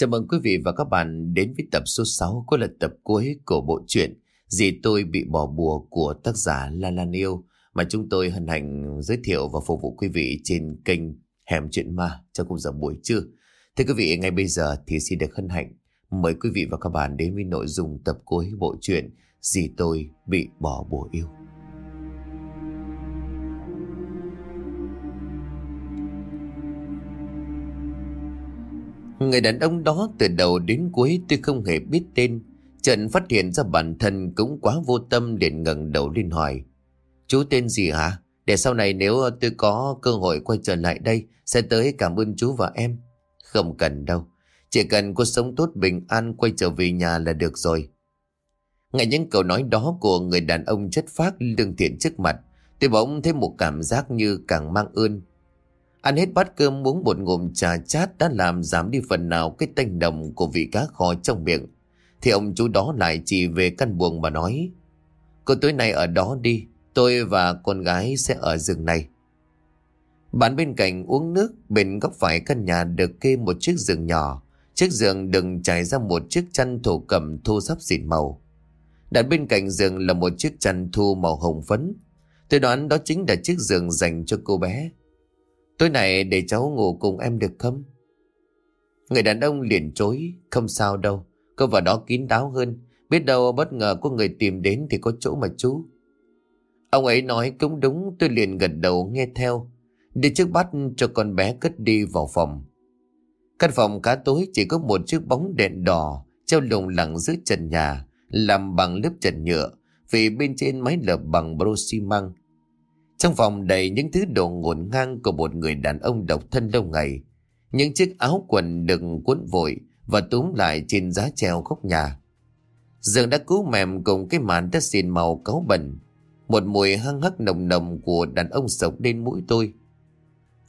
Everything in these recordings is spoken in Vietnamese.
Chào mừng quý vị và các bạn đến với tập số 6 của là tập cuối của bộ truyện Dì tôi bị bỏ bùa của tác giả La Lan Yêu mà chúng tôi hân hạnh giới thiệu và phục vụ quý vị trên kênh Hẻm Chuyện Ma trong khung giờ buổi trưa. Thưa quý vị, ngay bây giờ thì xin được hân hạnh mời quý vị và các bạn đến với nội dung tập cuối bộ truyện Dì tôi bị bỏ bùa yêu. Người đàn ông đó từ đầu đến cuối tôi không hề biết tên. Trần phát hiện ra bản thân cũng quá vô tâm liền ngẩng đầu lên hỏi. Chú tên gì hả? Để sau này nếu tôi có cơ hội quay trở lại đây sẽ tới cảm ơn chú và em. Không cần đâu. Chỉ cần cô sống tốt bình an quay trở về nhà là được rồi. Ngay những câu nói đó của người đàn ông chất phác lương thiện trước mặt, tôi bỗng thấy một cảm giác như càng mang ơn. Ăn hết bát cơm uống một ngụm trà chát đã làm giảm đi phần nào cái tanh đồng của vị cá kho trong miệng. Thì ông chú đó lại chỉ về căn buồng mà nói. Cô tối nay ở đó đi, tôi và con gái sẽ ở giường này. Bạn bên cạnh uống nước, bên góc phải căn nhà được kê một chiếc giường nhỏ. Chiếc giường đừng trải ra một chiếc chăn thổ cẩm thu sắp xịn màu. Đặt bên cạnh giường là một chiếc chăn thu màu hồng phấn. Tôi đoán đó chính là chiếc giường dành cho cô bé. Tối nay để cháu ngủ cùng em được không? Người đàn ông liền chối, không sao đâu. Cô vào đó kín đáo hơn. Biết đâu bất ngờ có người tìm đến thì có chỗ mà chú. Ông ấy nói cũng đúng, tôi liền gật đầu nghe theo. Đi trước bắt cho con bé cất đi vào phòng. Căn phòng cá tối chỉ có một chiếc bóng đèn đỏ treo lủng lẳng dưới trần nhà, làm bằng lớp trần nhựa, vì bên trên mái lợp bằng bro xi măng. Trong phòng đầy những thứ đồ ngổn ngang của một người đàn ông độc thân lâu ngày. Những chiếc áo quần đựng cuốn vội và túm lại trên giá treo góc nhà. Giường đã cứu mềm cùng cái màn đất xin màu cáu bẩn. Một mùi hăng hắc nồng nồng của đàn ông sộc lên mũi tôi.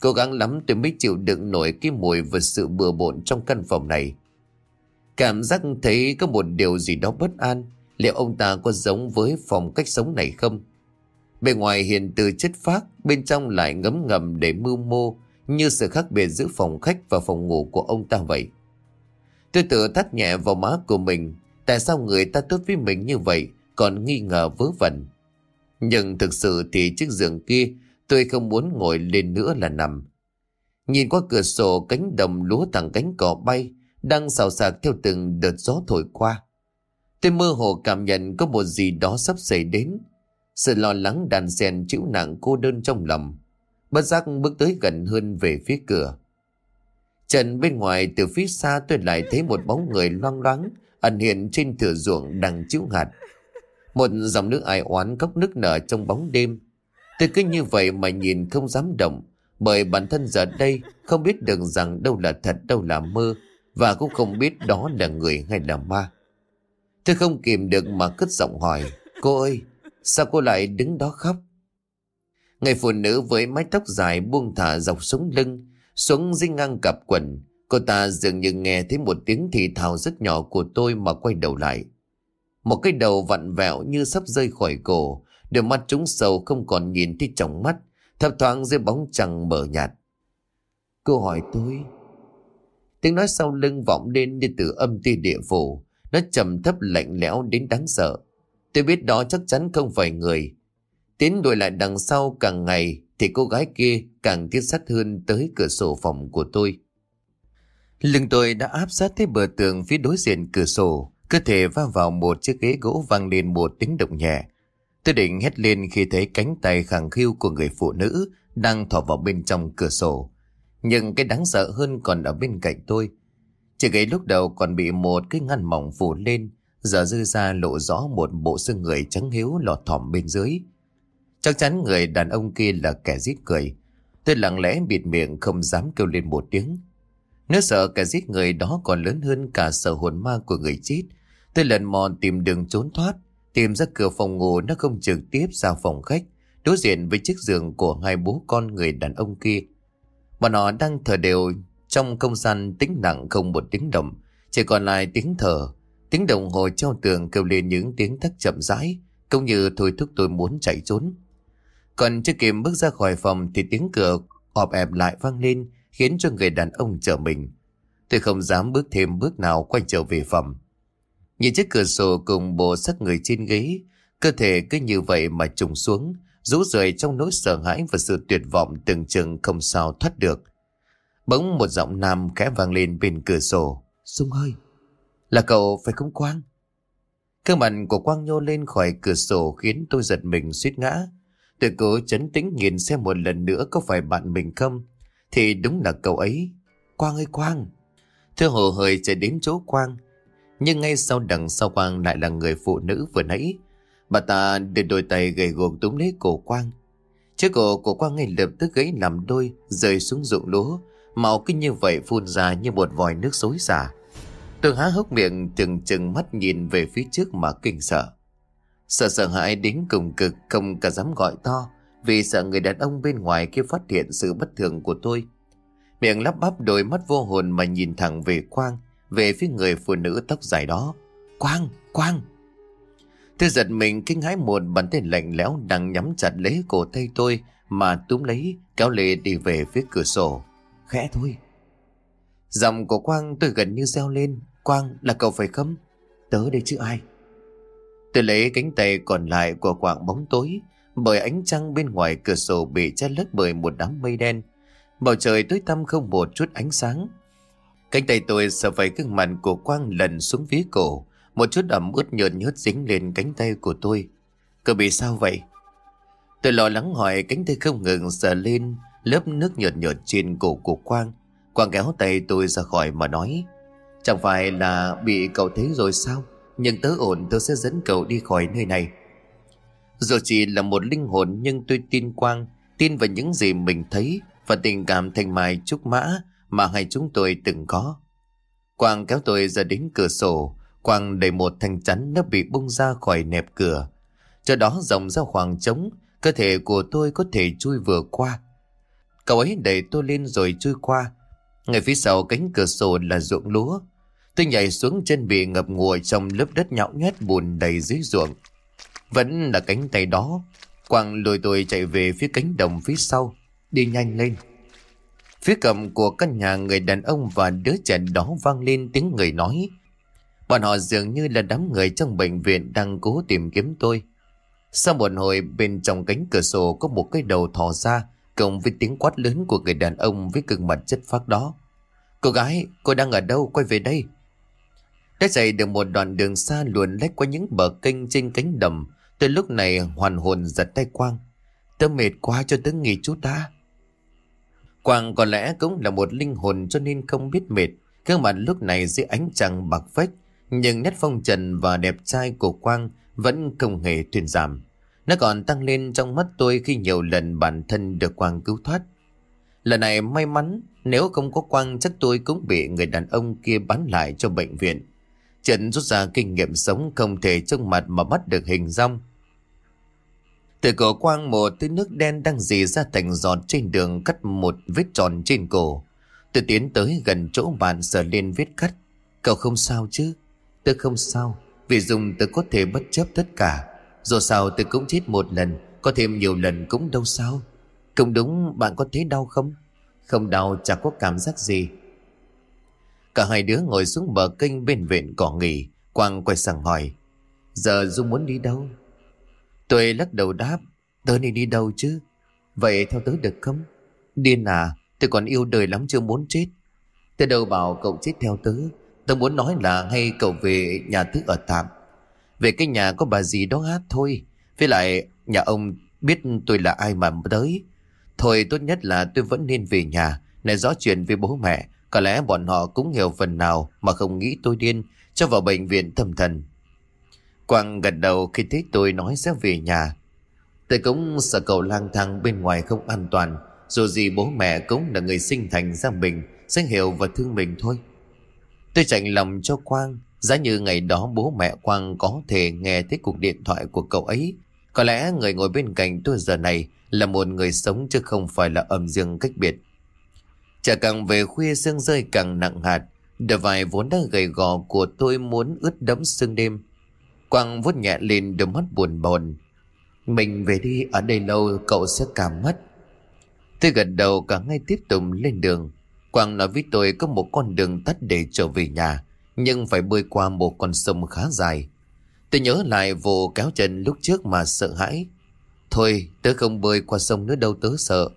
Cố gắng lắm tôi mới chịu đựng nổi cái mùi và sự bừa bộn trong căn phòng này. Cảm giác thấy có một điều gì đó bất an. Liệu ông ta có giống với phòng cách sống này không? Bên ngoài hiền từ chất phác, bên trong lại ngấm ngầm để mưu mô, như sự khác biệt giữa phòng khách và phòng ngủ của ông ta vậy. Tôi tự thắt nhẹ vào má của mình, tại sao người ta tốt với mình như vậy, còn nghi ngờ vớ vẩn. Nhưng thực sự thì chiếc giường kia, tôi không muốn ngồi lên nữa là nằm. Nhìn qua cửa sổ cánh đồng lúa thẳng cánh cỏ bay, đang xào xạc theo từng đợt gió thổi qua. Tôi mơ hồ cảm nhận có một gì đó sắp xảy đến, sự lo lắng đàn xen chịu nặng cô đơn trong lòng. Bất giác bước tới gần hơn về phía cửa. Trần bên ngoài từ phía xa tôi lại thấy một bóng người loang loáng, ẩn hiện trên thửa ruộng đang chịu hạt. Một dòng nước ai oán cốc nước nở trong bóng đêm. Tôi cứ như vậy mà nhìn không dám động, bởi bản thân giờ đây không biết được rằng đâu là thật, đâu là mơ, và cũng không biết đó là người hay là ma. Tôi không kìm được mà cất giọng hỏi, Cô ơi Sao cô lại đứng đó khóc? Người phụ nữ với mái tóc dài buông thả dọc sống lưng, xuống dính ngang cặp quần. Cô ta dường như nghe thấy một tiếng thì thào rất nhỏ của tôi mà quay đầu lại. Một cái đầu vặn vẹo như sắp rơi khỏi cổ, đôi mắt trúng sầu không còn nhìn thấy trong mắt, thập thoáng dưới bóng trăng mờ nhạt. Cô hỏi tôi. Tiếng nói sau lưng vọng lên như từ âm ti địa phủ, nó trầm thấp lạnh lẽo đến đáng sợ. Tôi biết đó chắc chắn không phải người. Tiến đuổi lại đằng sau càng ngày thì cô gái kia càng tiến sát hơn tới cửa sổ phòng của tôi. Lưng tôi đã áp sát tới bờ tường phía đối diện cửa sổ, cơ thể va vào một chiếc ghế gỗ vang lên một tiếng động nhẹ. Tôi định hét lên khi thấy cánh tay khẳng khiu của người phụ nữ đang thò vào bên trong cửa sổ. Nhưng cái đáng sợ hơn còn ở bên cạnh tôi. Chiếc ghế lúc đầu còn bị một cái ngăn mỏng phủ lên, Giờ dư ra lộ rõ một bộ xương người trắng hiếu lọt thỏm bên dưới. Chắc chắn người đàn ông kia là kẻ giết người. Tôi lặng lẽ bịt miệng không dám kêu lên một tiếng. Nếu sợ kẻ giết người đó còn lớn hơn cả sợ hồn ma của người chết. Tôi lần mò tìm đường trốn thoát. Tìm ra cửa phòng ngủ nó không trực tiếp ra phòng khách. Đối diện với chiếc giường của hai bố con người đàn ông kia. Bọn họ đang thở đều, trong không gian tĩnh nặng không một tiếng động. Chỉ còn lại tiếng thở Tiếng đồng hồ treo tường kêu lên những tiếng thắc chậm rãi, cũng như thôi thúc tôi muốn chạy trốn. Còn chưa kịp bước ra khỏi phòng thì tiếng cửa ọp ẹp lại vang lên, khiến cho người đàn ông trở mình. Tôi không dám bước thêm bước nào quay trở về phòng. Nhìn chiếc cửa sổ cùng bộ sắc người trên ghế, cơ thể cứ như vậy mà trùng xuống, rũ rời trong nỗi sợ hãi và sự tuyệt vọng từng chừng không sao thoát được. Bỗng một giọng nam khẽ vang lên bên cửa sổ. Dung ơi! Là cậu phải không Quang? Cơ mặt của Quang nhô lên khỏi cửa sổ khiến tôi giật mình suýt ngã. Tôi cố chấn tĩnh nhìn xem một lần nữa có phải bạn mình không. Thì đúng là cậu ấy. Quang ơi Quang! Thưa hồ hời chạy đến chỗ Quang. Nhưng ngay sau đằng sau Quang lại là người phụ nữ vừa nãy. Bà ta đưa đôi tay gầy gồm túm lấy cổ Quang. Chiếc cổ của Quang ngay lập tức gãy làm đôi, rơi xuống ruộng lúa. Màu kinh như vậy phun ra như một vòi nước xối xả. Tôi há hốc miệng chừng chừng mắt nhìn về phía trước mà kinh sợ. Sợ sợ hãi đến cùng cực không cả dám gọi to vì sợ người đàn ông bên ngoài kia phát hiện sự bất thường của tôi. Miệng lắp bắp đôi mắt vô hồn mà nhìn thẳng về Quang, về phía người phụ nữ tóc dài đó. Quang, Quang! Tôi giật mình kinh hãi một bàn tay lạnh lẽo đang nhắm chặt lấy cổ tay tôi mà túm lấy kéo lê đi về phía cửa sổ. Khẽ thôi. Giọng của Quang tôi gần như reo lên. Quang là cậu phải không? Tớ đây chứ ai? Tôi lấy cánh tay còn lại của quạng bóng tối, bởi ánh trăng bên ngoài cửa sổ bị che lấp bởi một đám mây đen. Bầu trời tối tăm không một chút ánh sáng. Cánh tay tôi sợ phải gương mặt của Quang lần xuống phía cổ. Một chút ẩm ướt nhợt nhớt dính lên cánh tay của tôi. Cậu bị sao vậy? Tôi lo lắng hỏi, cánh tay không ngừng sờ lên lớp nước nhợt nhợt trên cổ của Quang. Quang kéo tay tôi ra khỏi mà nói. Chẳng phải là bị cậu thấy rồi sao? Nhưng tớ ổn tớ sẽ dẫn cậu đi khỏi nơi này. Dù chỉ là một linh hồn nhưng tôi tin Quang, tin vào những gì mình thấy và tình cảm thành mài trúc mã mà hai chúng tôi từng có. Quang kéo tôi ra đến cửa sổ, Quang đẩy một thanh chắn nó bị bung ra khỏi nẹp cửa. Cho đó rộng ra khoảng trống, cơ thể của tôi có thể chui vừa qua. Cậu ấy đẩy tôi lên rồi chui qua. Ngay phía sau cánh cửa sổ là ruộng lúa. Tôi nhảy xuống chân bị ngập ngùa trong lớp đất nhão nhét bùn đầy dưới ruộng. Vẫn là cánh tay đó. Quang lùi tôi chạy về phía cánh đồng phía sau. Đi nhanh lên. Phía cầm của căn nhà người đàn ông và đứa trẻ đó vang lên tiếng người nói. Bọn họ dường như là đám người trong bệnh viện đang cố tìm kiếm tôi. Sau một hồi bên trong cánh cửa sổ có một cái đầu thò ra cộng với tiếng quát lớn của người đàn ông với cực mặt chất phác đó. Cô gái, cô đang ở đâu? Quay về đây. Đã chạy được một đoạn đường xa luồn lách qua những bờ kênh trên cánh đầm. Tới lúc này hoàn hồn giật tay Quang. Tớ mệt quá cho tớ nghỉ chút đã. Quang có lẽ cũng là một linh hồn cho nên không biết mệt. Gương mặt lúc này dưới ánh trăng bạc phách. Nhưng nét phong trần và đẹp trai của Quang vẫn không hề thuyền giảm. Nó còn tăng lên trong mắt tôi khi nhiều lần bản thân được Quang cứu thoát. Lần này may mắn, nếu không có Quang chắc tôi cũng bị người đàn ông kia bán lại cho bệnh viện. Trần rút ra kinh nghiệm sống không thể trông mặt mà bắt được hình rong. Từ cổ Quang một thứ nước đen đang dì ra thành giọt trên đường cắt một vết tròn trên cổ. Tôi tiến tới gần chỗ bạn sờ lên vết cắt. Cậu không sao chứ? Tôi không sao, vì dùng tôi có thể bất chấp tất cả. Dù sao tôi cũng chết một lần, có thêm nhiều lần cũng đâu sao. Không đúng, bạn có thấy đau không? Không đau, chẳng có cảm giác gì. Cả hai đứa ngồi xuống bờ kênh bên viện cỏ nghỉ. Quang quay sang hỏi. Giờ Dung muốn đi đâu? Tôi lắc đầu đáp. Tớ nên đi đâu chứ? Vậy theo tớ được không? Điên à, tôi còn yêu đời lắm chưa muốn chết. Tớ đâu bảo cậu chết theo tớ. Tớ muốn nói là hay cậu về nhà tớ ở tạm. Về cái nhà có bà gì đó hát thôi. Với lại nhà ông biết tôi là ai mà tới. Thôi tốt nhất là tôi vẫn nên về nhà. Này rõ chuyện với bố mẹ. Có lẽ bọn họ cũng hiểu phần nào mà không nghĩ tôi điên cho vào bệnh viện tâm thần. Quang gật đầu khi thấy tôi nói sẽ về nhà. Tôi cũng sợ cậu lang thang bên ngoài không an toàn. Dù gì bố mẹ cũng là người sinh thành ra mình, sẽ hiểu và thương mình thôi. Tôi chạy lòng cho Quang, giá như ngày đó bố mẹ Quang có thể nghe thấy cuộc điện thoại của cậu ấy. Có lẽ người ngồi bên cạnh tôi giờ này là một người sống chứ không phải là âm dương cách biệt. Chả càng về khuya sương rơi càng nặng hạt, đờ vài vốn đã gầy gò của tôi muốn ướt đẫm sương đêm. Quang vuốt nhẹ lên đôi mắt buồn bồn. Mình về đi, ở đây lâu cậu sẽ cảm mất. Tôi gật đầu cả ngay tiếp tục lên đường. Quang nói với tôi có một con đường tắt để trở về nhà, nhưng phải bơi qua một con sông khá dài. Tôi nhớ lại vụ kéo chân lúc trước mà sợ hãi. Thôi, tớ không bơi qua sông nữa đâu tớ sợ.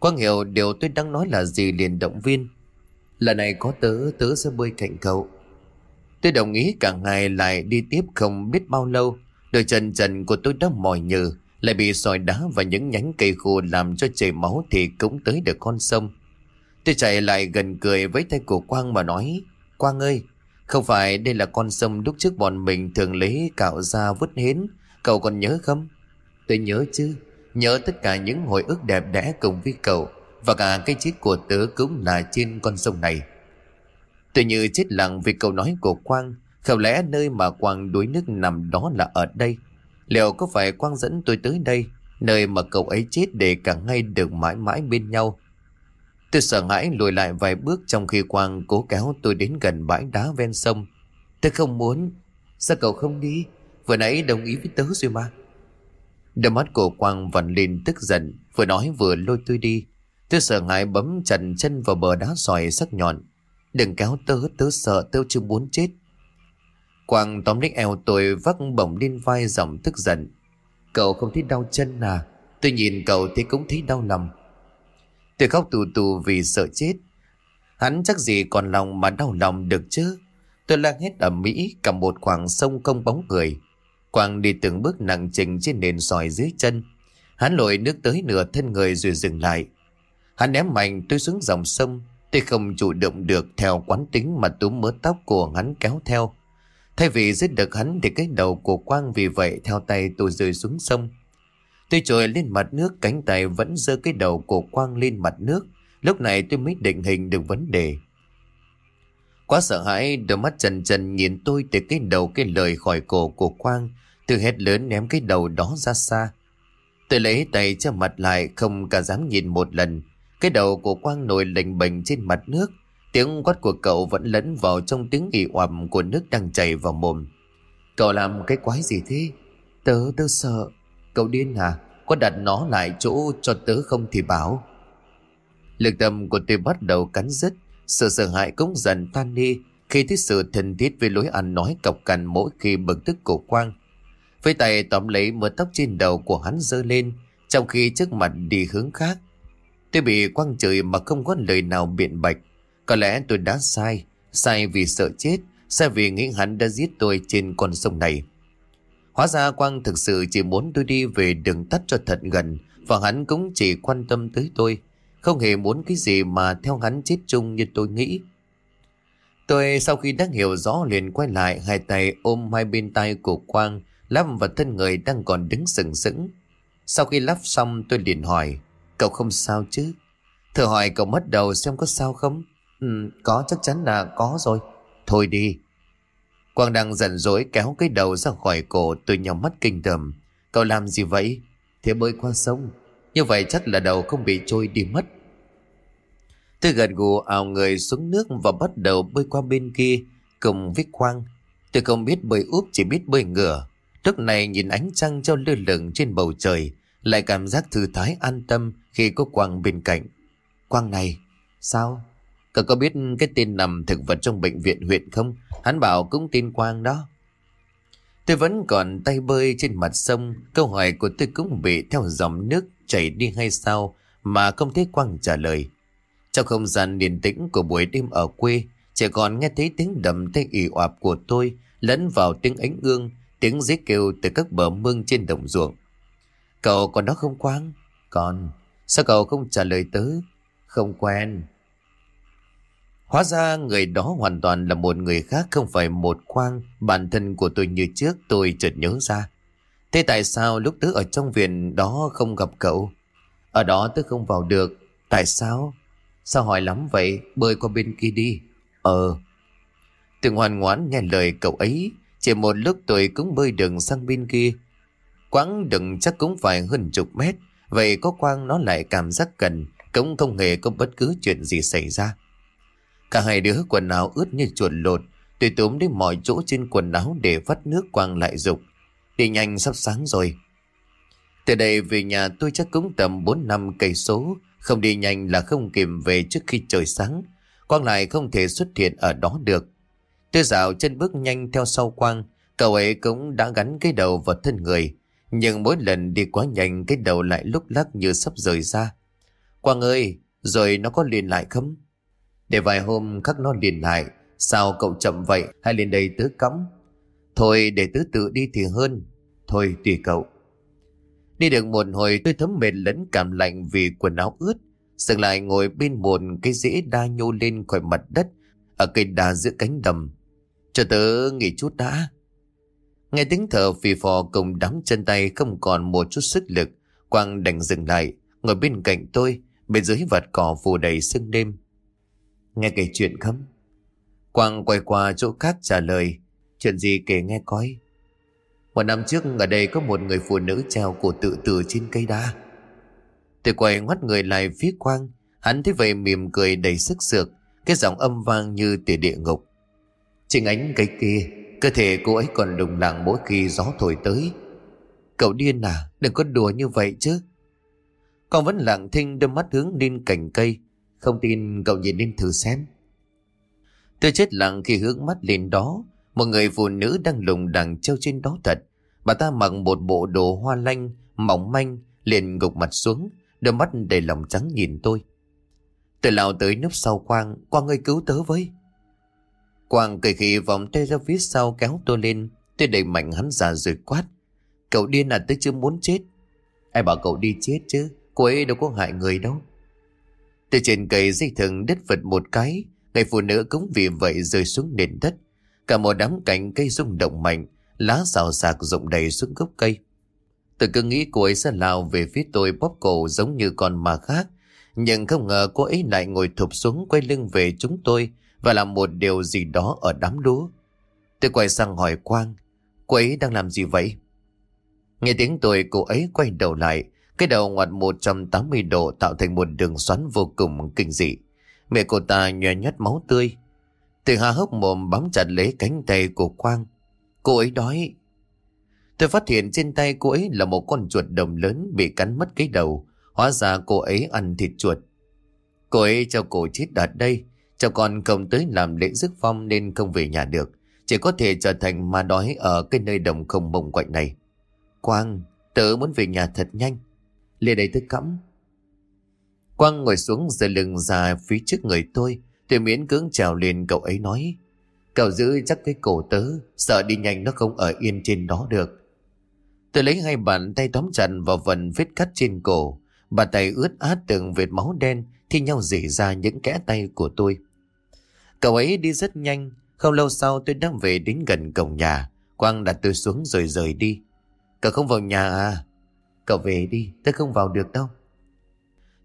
Quang hiểu điều tôi đang nói là gì liền động viên. Lần này có tớ, tớ sẽ bơi cạnh cậu. Tôi đồng ý cả ngày lại đi tiếp không biết bao lâu. Đôi chân trần của tôi đã mỏi nhừ, lại bị sỏi đá và những nhánh cây khô làm cho chảy máu thì cũng tới được con sông. Tôi chạy lại gần cười với tay của Quang mà nói, Quang ơi, không phải đây là con sông lúc trước bọn mình thường lấy cạo ra vứt hến, cậu còn nhớ không? Tôi nhớ chứ, nhớ tất cả những hồi ức đẹp đẽ cùng với cậu, và cả cái chết của tớ cũng là trên con sông này. Tôi như chết lặng vì câu nói của Quang, không lẽ nơi mà Quang đuối nước nằm đó là ở đây? Liệu có phải Quang dẫn tôi tới đây, nơi mà cậu ấy chết để cả ngay được mãi mãi bên nhau? Tôi sợ hãi lùi lại vài bước trong khi Quang cố kéo tôi đến gần bãi đá ven sông. Tôi không muốn. Sao cậu không đi? Vừa nãy đồng ý với tớ rồi mà. Đôi mắt của Quang vằn lên tức giận, vừa nói vừa lôi tôi đi. Tôi sợ hãi bấm chặt chân vào bờ đá sỏi sắc nhọn. Đừng kéo tớ, tớ sợ tớ chưa muốn chết. Quang tóm lấy eo tôi vác bổng lên vai giọng tức giận. Cậu không thấy đau chân à? Tôi nhìn cậu thì cũng thấy đau lòng. Tôi khóc tù tù vì sợ chết. Hắn chắc gì còn lòng mà đau lòng được chứ. Tôi lang hết ở Mỹ cả một khoảng sông không bóng người. Quang đi từng bước nặng trình trên nền sỏi dưới chân. Hắn lội nước tới nửa thân người rồi dừng lại. Hắn ném mạnh tôi xuống dòng sông. Tôi không chủ động được theo quán tính mà túm mớ tóc của hắn kéo theo. Thay vì giết được hắn thì cái đầu của Quang vì vậy theo tay tôi rơi xuống sông. Tôi trồi lên mặt nước, cánh tay vẫn giơ cái đầu của Quang lên mặt nước. Lúc này tôi mới định hình được vấn đề. Quá sợ hãi, đôi mắt trần trần nhìn tôi từ cái đầu cái lời khỏi cổ của Quang. từ hét lớn ném cái đầu đó ra xa. Tôi lấy tay cho mặt lại không cả dám nhìn một lần. Cái đầu của Quang nổi lềnh bềnh trên mặt nước. Tiếng quát của cậu vẫn lẫn vào trong tiếng ị oằm của nước đang chảy vào mồm. Cậu làm cái quái gì thế? Tớ, tớ sợ. Cậu điên à? Có đặt nó lại chỗ cho tớ không thì bảo. Lực tâm của tôi bắt đầu cắn rứt. Sự sợ hãi cũng dần tan đi khi thấy sự thân thiết với lối ăn nói cọc cằn mỗi khi bực tức của Quang. Với tay tóm lấy mớ tóc trên đầu của hắn dơ lên, trong khi trước mặt đi hướng khác. Tôi bị Quang chửi mà không có lời nào biện bạch. Có lẽ tôi đã sai, sai vì sợ chết, sai vì nghĩ hắn đã giết tôi trên con sông này. Hóa ra Quang thực sự chỉ muốn tôi đi về đường tắt cho thật gần và hắn cũng chỉ quan tâm tới tôi. Không hề muốn cái gì mà theo hắn chết chung như tôi nghĩ. Tôi sau khi đã hiểu rõ liền quay lại hai tay ôm hai bên tay của Quang lắp vào thân người đang còn đứng sừng sững. Sau khi lắp xong tôi liền hỏi Cậu không sao chứ? Thử hỏi cậu mất đầu xem có sao không? Ừ, có chắc chắn là có rồi. Thôi đi, Quang đang giận dỗi kéo cái đầu ra khỏi cổ tôi nhắm mắt kinh tởm. Cậu làm gì vậy? Thế bơi qua sông. Như vậy chắc là đầu không bị trôi đi mất. Tôi gật gù ảo người xuống nước và bắt đầu bơi qua bên kia cùng với Quang. Tôi không biết bơi úp chỉ biết bơi ngửa. Lúc này nhìn ánh trăng treo lơ lửng trên bầu trời lại cảm giác thư thái an tâm khi có Quang bên cạnh. Quang này, sao? Cậu có biết cái tên nằm thực vật trong bệnh viện huyện không? Hắn bảo cũng tin Quang đó. Tôi vẫn còn tay bơi trên mặt sông. Câu hỏi của tôi cũng bị theo dòng nước chảy đi hay sao mà không thấy Quang trả lời. Trong không gian điền tĩnh của buổi đêm ở quê, trẻ còn nghe thấy tiếng đầm tay ỉ oạp của tôi lẫn vào tiếng ánh ương, tiếng dế kêu từ các bờ mương trên đồng ruộng. Cậu còn đó không Quang? Còn. Sao cậu không trả lời tớ? Không quen. Hóa ra người đó hoàn toàn là một người khác không phải một quang bản thân của tôi như trước tôi chợt nhớ ra. Thế tại sao lúc tớ ở trong viện đó không gặp cậu? Ở đó tớ không vào được. Tại sao? Sao hỏi lắm vậy? Bơi qua bên kia đi. Ờ. từ ngoan ngoãn nghe lời cậu ấy. Chỉ một lúc tôi cũng bơi đường sang bên kia. Quãng đường chắc cũng phải hơn chục mét. Vậy có quang nó lại cảm giác gần. Cũng không hề có bất cứ chuyện gì xảy ra. Cả hai đứa quần áo ướt như chuột lột. Tôi túm đến mọi chỗ trên quần áo để vắt nước quang lại dục. Đi nhanh sắp sáng rồi. Từ đây về nhà tôi chắc cũng tầm 4 năm cây số. Không đi nhanh là không kịp về trước khi trời sáng. Quang lại không thể xuất hiện ở đó được. Tôi dạo chân bước nhanh theo sau Quang. Cậu ấy cũng đã gắn cái đầu vào thân người. Nhưng mỗi lần đi quá nhanh cái đầu lại lúc lắc như sắp rời ra. Quang ơi, rồi nó có liền lại không? Để vài hôm khắc nó liền lại. Sao cậu chậm vậy? Hay lên đây tớ cắm? Thôi để tứ tự đi thì hơn. Thôi tùy cậu. Đi được một hồi tôi thấm mệt lẫn cảm lạnh vì quần áo ướt. Dừng lại ngồi bên một cái rễ đa nhô lên khỏi mặt đất ở cây đa giữa cánh đầm. Cho tớ nghỉ chút đã. Nghe tiếng thở phì phò cùng đám chân tay không còn một chút sức lực. Quang đành dừng lại, ngồi bên cạnh tôi, bên dưới vạt cỏ phủ đầy sương đêm. Nghe kể chuyện không? Quang quay qua chỗ khác trả lời. Chuyện gì kể nghe coi. Một năm trước ở đây có một người phụ nữ treo cổ tự tử trên cây đa. Tôi quay ngoắt người lại phía Quang. Hắn thấy vậy mỉm cười đầy sức sược. Cái giọng âm vang như tỉa địa ngục. Trên ánh cây kia, cơ thể cô ấy còn đùng lặng mỗi khi gió thổi tới. Cậu điên à, đừng có đùa như vậy chứ. Con vẫn lặng thinh đôi mắt hướng lên cành cây. Không tin cậu nhìn lên thử xem. Tôi chết lặng khi hướng mắt lên đó. Một người phụ nữ đang lùng đằng treo trên đó thật. Bà ta mặc một bộ đồ hoa lanh, mỏng manh, liền gục mặt xuống, đôi mắt đầy lòng trắng nhìn tôi. Tôi lao tới núp sau Quang, Quang ơi cứu tớ với. Quang cười khi vòng tay ra phía sau kéo tôi lên, tôi đẩy mạnh hắn ra rồi quát. Cậu điên à tôi chưa muốn chết. Ai bảo cậu đi chết chứ, cô ấy đâu có hại người đâu. Từ trên cây dây thừng đứt vật một cái, người phụ nữ cũng vì vậy rơi xuống nền đất. Cả một đám cành cây rung động mạnh, lá xào xạc rụng đầy xuống gốc cây. Tôi cứ nghĩ cô ấy sẽ lao về phía tôi bóp cổ giống như con ma khác. Nhưng không ngờ cô ấy lại ngồi thụp xuống quay lưng về chúng tôi và làm một điều gì đó ở đám lúa. Tôi quay sang hỏi Quang, cô ấy đang làm gì vậy? Nghe tiếng tôi cô ấy quay đầu lại, cái đầu ngoặt 180 độ tạo thành một đường xoắn vô cùng kinh dị. Mẹ cô ta nhòe nhát máu tươi. Tôi hà hốc mồm bám chặt lấy cánh tay của Quang. Cô ấy đói. Tôi phát hiện trên tay cô ấy là một con chuột đồng lớn bị cắn mất cái đầu. Hóa ra cô ấy ăn thịt chuột. Cô ấy cho cổ chết đạt đây. Cho con không tới làm lễ rước phong nên không về nhà được. Chỉ có thể trở thành ma đói ở cái nơi đồng không mông quạnh này. Quang, tớ muốn về nhà thật nhanh. lê đây tôi cắm. Quang ngồi xuống giơ lưng ra phía trước người tôi. Tôi miễn cưỡng trèo lên cậu ấy nói. Cậu giữ chắc cái cổ tớ, sợ đi nhanh nó không ở yên trên đó được. Tôi lấy hai bàn tay tóm chặt vào vần vết cắt trên cổ. Bàn tay ướt át từng vệt máu đen thi nhau rỉ ra những kẽ tay của tôi. Cậu ấy đi rất nhanh. Không lâu sau tôi đang về đến gần cổng nhà. Quang đặt tôi xuống rồi rời đi. Cậu không vào nhà à? Cậu về đi, tôi không vào được đâu.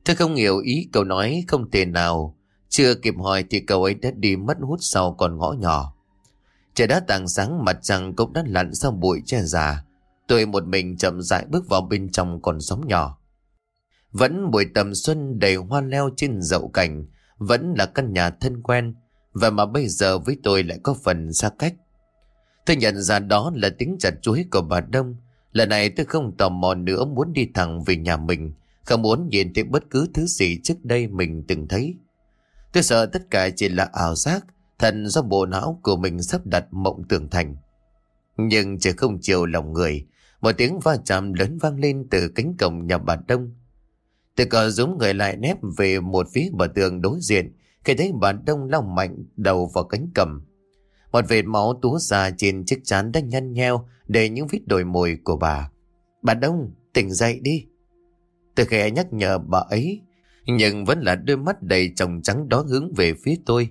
Tôi không hiểu ý cậu nói không thể nào. Chưa kịp hỏi thì cậu ấy đã đi mất hút sau con ngõ nhỏ. Trời đã tàng sáng mặt trăng cũng đã lặn sau bụi che già. Tôi một mình chậm rãi bước vào bên trong con xóm nhỏ. Vẫn buổi tầm xuân đầy hoa leo trên dậu cảnh, vẫn là căn nhà thân quen, và mà bây giờ với tôi lại có phần xa cách. Tôi nhận ra đó là tiếng chặt chuối của bà Đông. Lần này tôi không tò mò nữa muốn đi thẳng về nhà mình, không muốn nhìn thấy bất cứ thứ gì trước đây mình từng thấy. Tôi sợ tất cả chỉ là ảo giác, thần do bộ não của mình sắp đặt mộng tưởng thành. Nhưng trời không chiều lòng người, một tiếng va chạm lớn vang lên từ cánh cổng nhà bà Đông. Tôi cờ giống người lại nép về một phía bờ tường đối diện, khi thấy bà Đông lao mạnh đầu vào cánh cầm. Một vệt máu túa ra trên chiếc chán đã nhăn nheo để những vết đồi mồi của bà. Bà Đông, tỉnh dậy đi. Tôi khẽ nhắc nhở bà ấy, nhưng vẫn là đôi mắt đầy tròng trắng đó hướng về phía tôi.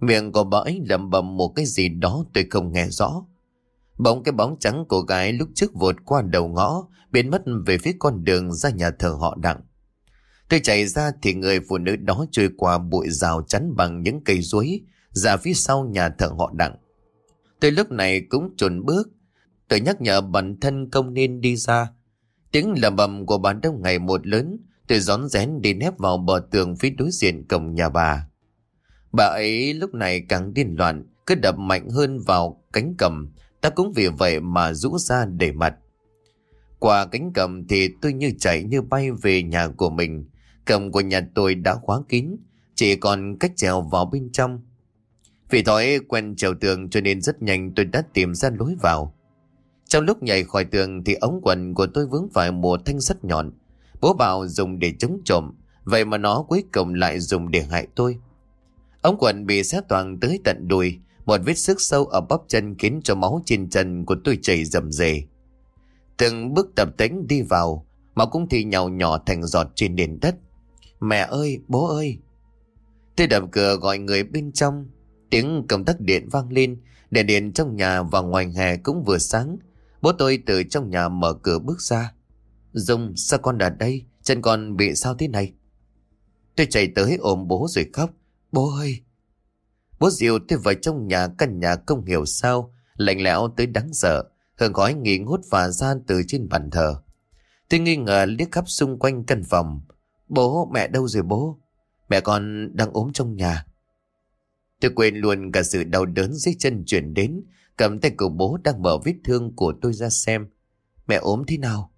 Miệng của bà ấy lầm bầm một cái gì đó tôi không nghe rõ. bóng cái bóng trắng của gái lúc trước vượt qua đầu ngõ, biến mất về phía con đường ra nhà thờ họ đặng. Tôi chạy ra thì người phụ nữ đó trôi qua bụi rào chắn bằng những cây ruối, ra phía sau nhà thờ họ đặng. Tôi lúc này cũng chuẩn bước, tôi nhắc nhở bản thân không nên đi ra. Tiếng lầm bầm của bà đông ngày một lớn, tôi rón rén đi nép vào bờ tường phía đối diện cổng nhà bà. Bà ấy lúc này càng điên loạn, cứ đập mạnh hơn vào cánh cầm, ta cũng vì vậy mà rũ ra để mặt. Qua cánh cầm thì tôi như chạy như bay về nhà của mình. Cầm của nhà tôi đã khóa kín, chỉ còn cách trèo vào bên trong. Vì thói quen trèo tường cho nên rất nhanh tôi đã tìm ra lối vào. Trong lúc nhảy khỏi tường thì ống quần của tôi vướng phải một thanh sắt nhọn. Bố bảo dùng để chống trộm, vậy mà nó cuối cùng lại dùng để hại tôi. Ống quần bị xé toàn tới tận đùi, một vết sức sâu ở bắp chân khiến cho máu trên chân của tôi chảy rầm rề. Từng bước tập tính đi vào, mà cũng thì nhào nhỏ thành giọt trên nền đất. Mẹ ơi, bố ơi! Tôi đập cửa gọi người bên trong, tiếng công tắc điện vang lên, đèn điện trong nhà và ngoài hè cũng vừa sáng. Bố tôi từ trong nhà mở cửa bước ra. Dung, sao con đã đây? Chân con bị sao thế này? Tôi chạy tới ôm bố rồi khóc. Bố ơi! Bố Diệu tôi vào trong nhà căn nhà không hiểu sao, lạnh lẽo tới đáng sợ. Hương khói nghỉ ngút và gian từ trên bàn thờ. Tôi nghi ngờ liếc khắp xung quanh căn phòng. Bố, mẹ đâu rồi bố? Mẹ con đang ốm trong nhà. Tôi quên luôn cả sự đau đớn dưới chân chuyển đến, cầm tay của bố đang mở vết thương của tôi ra xem. Mẹ ốm thế nào?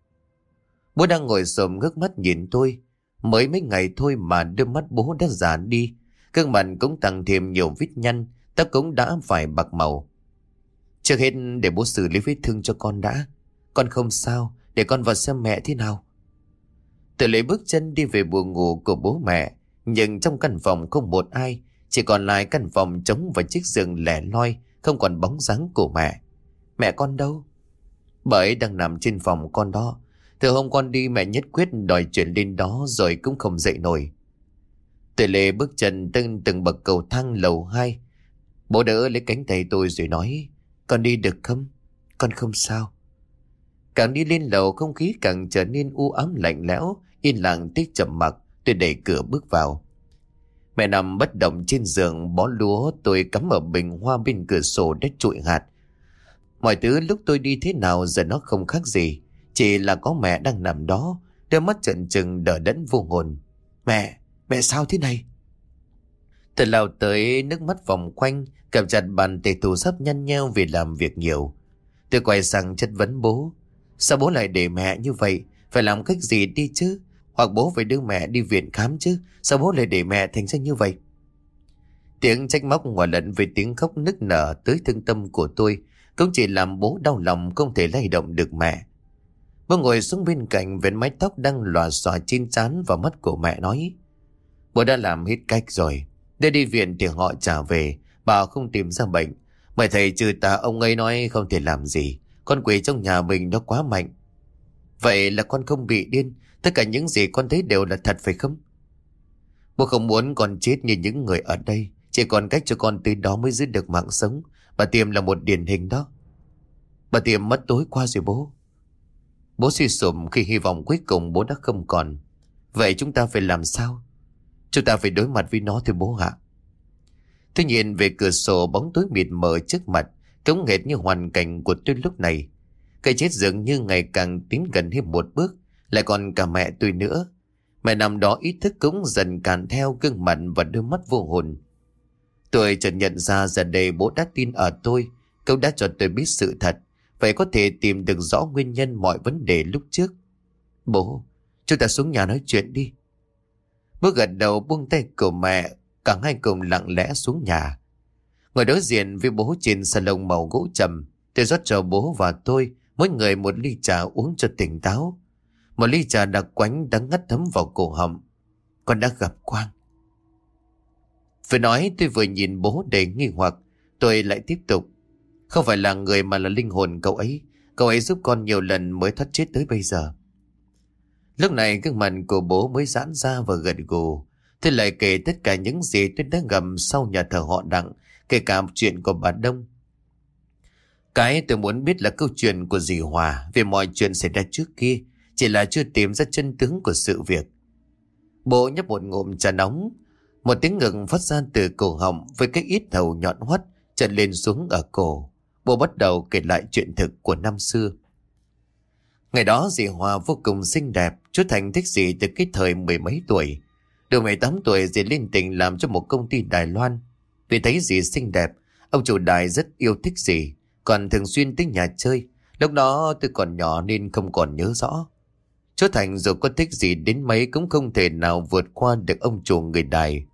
Bố đang ngồi sồm ngước mắt nhìn tôi. Mới mấy ngày thôi mà đôi mắt bố đã già đi. Cơn mặt cũng tăng thêm nhiều vết nhăn, tóc cũng đã phải bạc màu. Trước hết để bố xử lý vết thương cho con đã. Con không sao, để con vào xem mẹ thế nào. Tôi lấy bước chân đi về buồng ngủ của bố mẹ, nhưng trong căn phòng không một ai, chỉ còn lại căn phòng trống và chiếc giường lẻ loi, không còn bóng dáng của mẹ. Mẹ con đâu? Bà ấy đang nằm trên phòng con đó. Từ hôm con đi mẹ nhất quyết đòi chuyển lên đó rồi cũng không dậy nổi. Tôi lệ bước chân từng từng bậc cầu thang lầu hai. Bố đỡ lấy cánh tay tôi rồi nói, con đi được không? Con không sao. Càng đi lên lầu không khí càng trở nên u ám lạnh lẽo, yên lặng tích chậm mặc, tôi đẩy cửa bước vào. Mẹ nằm bất động trên giường bó lúa tôi cắm ở bình hoa bên cửa sổ đất trụi hạt. Mọi thứ lúc tôi đi thế nào giờ nó không khác gì. Chỉ là có mẹ đang nằm đó, đôi mắt trận trừng đỡ đẫn vô hồn. Mẹ, mẹ sao thế này? từ lao tới nước mắt vòng quanh, cầm chặt bàn tề tù sắp nhăn nheo vì làm việc nhiều. Tôi quay sang chất vấn bố. Sao bố lại để mẹ như vậy? Phải làm cách gì đi chứ? Hoặc bố phải đưa mẹ đi viện khám chứ Sao bố lại để mẹ thành ra như vậy Tiếng trách móc ngoài lẫn về tiếng khóc nức nở tới thương tâm của tôi Cũng chỉ làm bố đau lòng không thể lay động được mẹ Bố ngồi xuống bên cạnh vén mái tóc đang lòa xòa trên trán và mắt của mẹ nói, Bố đã làm hết cách rồi Để đi viện thì họ trả về Bà không tìm ra bệnh Bởi thầy trừ tà ông ấy nói không thể làm gì Con quỷ trong nhà mình nó quá mạnh Vậy là con không bị điên Tất cả những gì con thấy đều là thật phải không? Bố không muốn con chết như những người ở đây. Chỉ còn cách cho con từ đó mới giữ được mạng sống. Bà Tiềm là một điển hình đó. Bà Tiềm mất tối qua rồi bố. Bố suy sụp khi hy vọng cuối cùng bố đã không còn. Vậy chúng ta phải làm sao? Chúng ta phải đối mặt với nó thôi bố ạ. Tuy nhiên về cửa sổ bóng tối mịt mờ trước mặt, trống nghệt như hoàn cảnh của tôi lúc này. Cái chết dường như ngày càng tiến gần thêm một bước, lại còn cả mẹ tôi nữa. Mẹ nằm đó ý thức cũng dần càn theo gương mặt và đôi mắt vô hồn. Tôi chợt nhận ra giờ đây bố đã tin ở tôi, cậu đã cho tôi biết sự thật, vậy có thể tìm được rõ nguyên nhân mọi vấn đề lúc trước. Bố, chúng ta xuống nhà nói chuyện đi. bước gật đầu buông tay của mẹ, cả hai cùng lặng lẽ xuống nhà. Ngồi đối diện với bố trên salon màu gỗ trầm, tôi rót cho bố và tôi mỗi người một ly trà uống cho tỉnh táo. Một ly trà đặc quánh đắng ngắt thấm vào cổ họng. Con đã gặp Quang. Vừa nói tôi vừa nhìn bố đầy nghi hoặc. Tôi lại tiếp tục. Không phải là người mà là linh hồn cậu ấy. Cậu ấy giúp con nhiều lần mới thoát chết tới bây giờ. Lúc này gương mặt của bố mới giãn ra và gật gù. thế lại kể tất cả những gì tôi đã gầm sau nhà thờ họ đặng, kể cả chuyện của bà Đông. Cái tôi muốn biết là câu chuyện của dì Hòa về mọi chuyện xảy ra trước kia, chỉ là chưa tìm ra chân tướng của sự việc. bố nhấp một ngụm trà nóng, một tiếng ngừng phát ra từ cổ họng với cái ít thầu nhọn hoắt trần lên xuống ở cổ bố bắt đầu kể lại chuyện thực của năm xưa. Ngày đó dì Hòa vô cùng xinh đẹp, chú Thành thích dì từ cái thời mười mấy tuổi. Được 18 tuổi dì lên tình làm cho một công ty Đài Loan. Vì thấy dì xinh đẹp, ông chủ đài rất yêu thích dì, còn thường xuyên tới nhà chơi. Lúc đó tôi còn nhỏ nên không còn nhớ rõ. Chú Thành dù có thích gì đến mấy cũng không thể nào vượt qua được ông chủ người đài.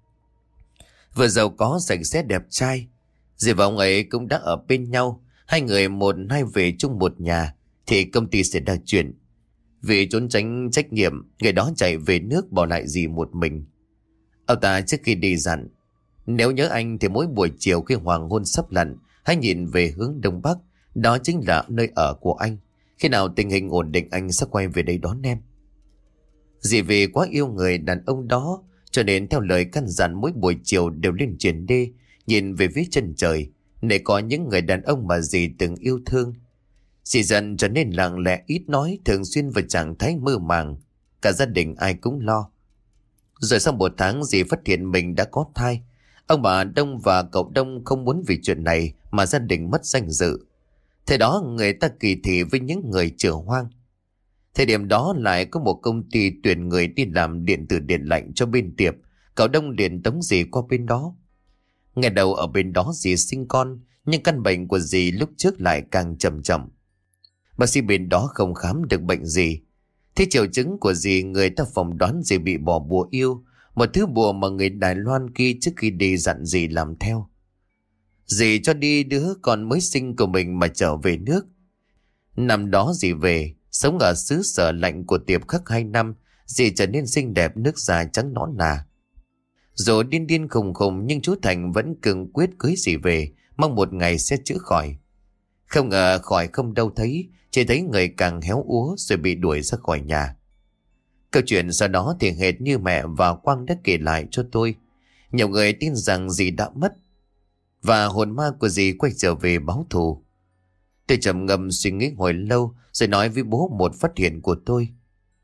Vừa giàu có sạch sẽ đẹp trai. Dì và ông ấy cũng đã ở bên nhau. Hai người một hai về chung một nhà. Thì công ty sẽ đa chuyện. Vì trốn tránh trách nhiệm, người đó chạy về nước bỏ lại gì một mình. Ông ta trước khi đi dặn. Nếu nhớ anh thì mỗi buổi chiều khi hoàng hôn sắp lặn, hãy nhìn về hướng đông bắc. Đó chính là nơi ở của anh. Khi nào tình hình ổn định anh sẽ quay về đây đón em. Dì vì quá yêu người đàn ông đó cho nên theo lời căn dặn mỗi buổi chiều đều lên triển đê nhìn về phía chân trời để có những người đàn ông mà dì từng yêu thương. Dì dần trở nên lặng lẽ, ít nói, thường xuyên vào trạng thái mơ màng. Cả gia đình ai cũng lo. Rồi sau một tháng, dì phát hiện mình đã có thai. Ông bà Đông và cậu Đông không muốn vì chuyện này mà gia đình mất danh dự. Thế đó, người ta kỳ thị với những người chữa hoang. Thời điểm đó lại có một công ty tuyển người đi làm điện tử điện lạnh cho bên tiệp. Cậu Đông điện tống dì qua bên đó. Ngày đầu ở bên đó dì sinh con, nhưng căn bệnh của dì lúc trước lại càng chậm chậm. Bác sĩ bên đó không khám được bệnh gì. Thế triệu chứng của dì người ta phỏng đoán dì bị bỏ bùa yêu, một thứ bùa mà người Đài Loan kia trước khi đi dặn dì làm theo. Dì cho đi đứa con mới sinh của mình mà trở về nước. Năm đó dì về, sống ở xứ sở lạnh của tiệp khắc hai năm, dì trở nên xinh đẹp nước da trắng nõn nà. Rồi điên điên khùng khùng nhưng chú Thành vẫn cường quyết cưới dì về, mong một ngày sẽ chữa khỏi. Không ngờ khỏi không đâu thấy, chỉ thấy người càng héo úa rồi bị đuổi ra khỏi nhà. Câu chuyện sau đó thì hệt như mẹ và Quang đã kể lại cho tôi. Nhiều người tin rằng dì đã mất và hồn ma của dì quay trở về báo thù. Tôi trầm ngâm suy nghĩ hồi lâu rồi nói với bố một phát hiện của tôi.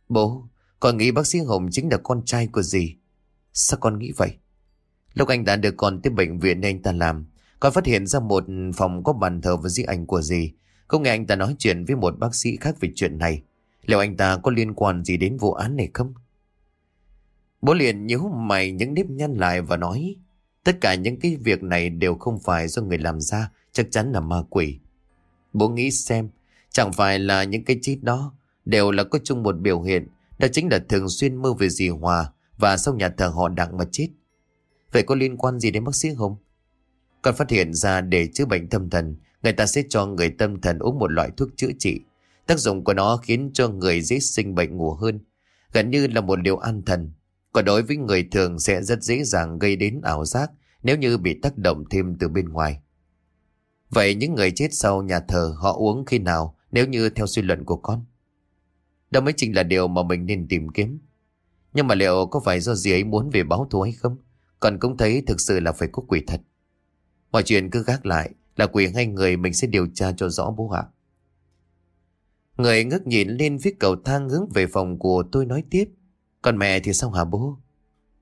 Bố, con nghĩ bác sĩ Hồng chính là con trai của dì. Sao con nghĩ vậy? Lúc anh đã được con tới bệnh viện nên anh ta làm. Con phát hiện ra một phòng có bàn thờ và di ảnh của gì, Không nghe anh ta nói chuyện với một bác sĩ khác về chuyện này. Liệu anh ta có liên quan gì đến vụ án này không? Bố liền nhíu mày những nếp nhăn lại và nói Tất cả những cái việc này đều không phải do người làm ra, chắc chắn là ma quỷ. Bố nghĩ xem, chẳng phải là những cái chết đó đều là có chung một biểu hiện, đó chính là thường xuyên mơ về dì Hòa và sau nhà thờ họ đặng mà chết. Vậy có liên quan gì đến bác sĩ không? Còn phát hiện ra để chữa bệnh tâm thần, người ta sẽ cho người tâm thần uống một loại thuốc chữa trị. Tác dụng của nó khiến cho người dễ sinh bệnh ngủ hơn, gần như là một liều an thần. Còn đối với người thường sẽ rất dễ dàng gây đến ảo giác nếu như bị tác động thêm từ bên ngoài. Vậy những người chết sau nhà thờ họ uống khi nào nếu như theo suy luận của con? Đó mới chính là điều mà mình nên tìm kiếm. Nhưng mà liệu có phải do gì ấy muốn về báo thù hay không? Còn cũng thấy thực sự là phải có quỷ thật. Mọi chuyện cứ gác lại là quỷ hay người mình sẽ điều tra cho rõ bố ạ. Người ngước nhìn lên phía cầu thang hướng về phòng của tôi nói tiếp. Còn mẹ thì sao hả bố?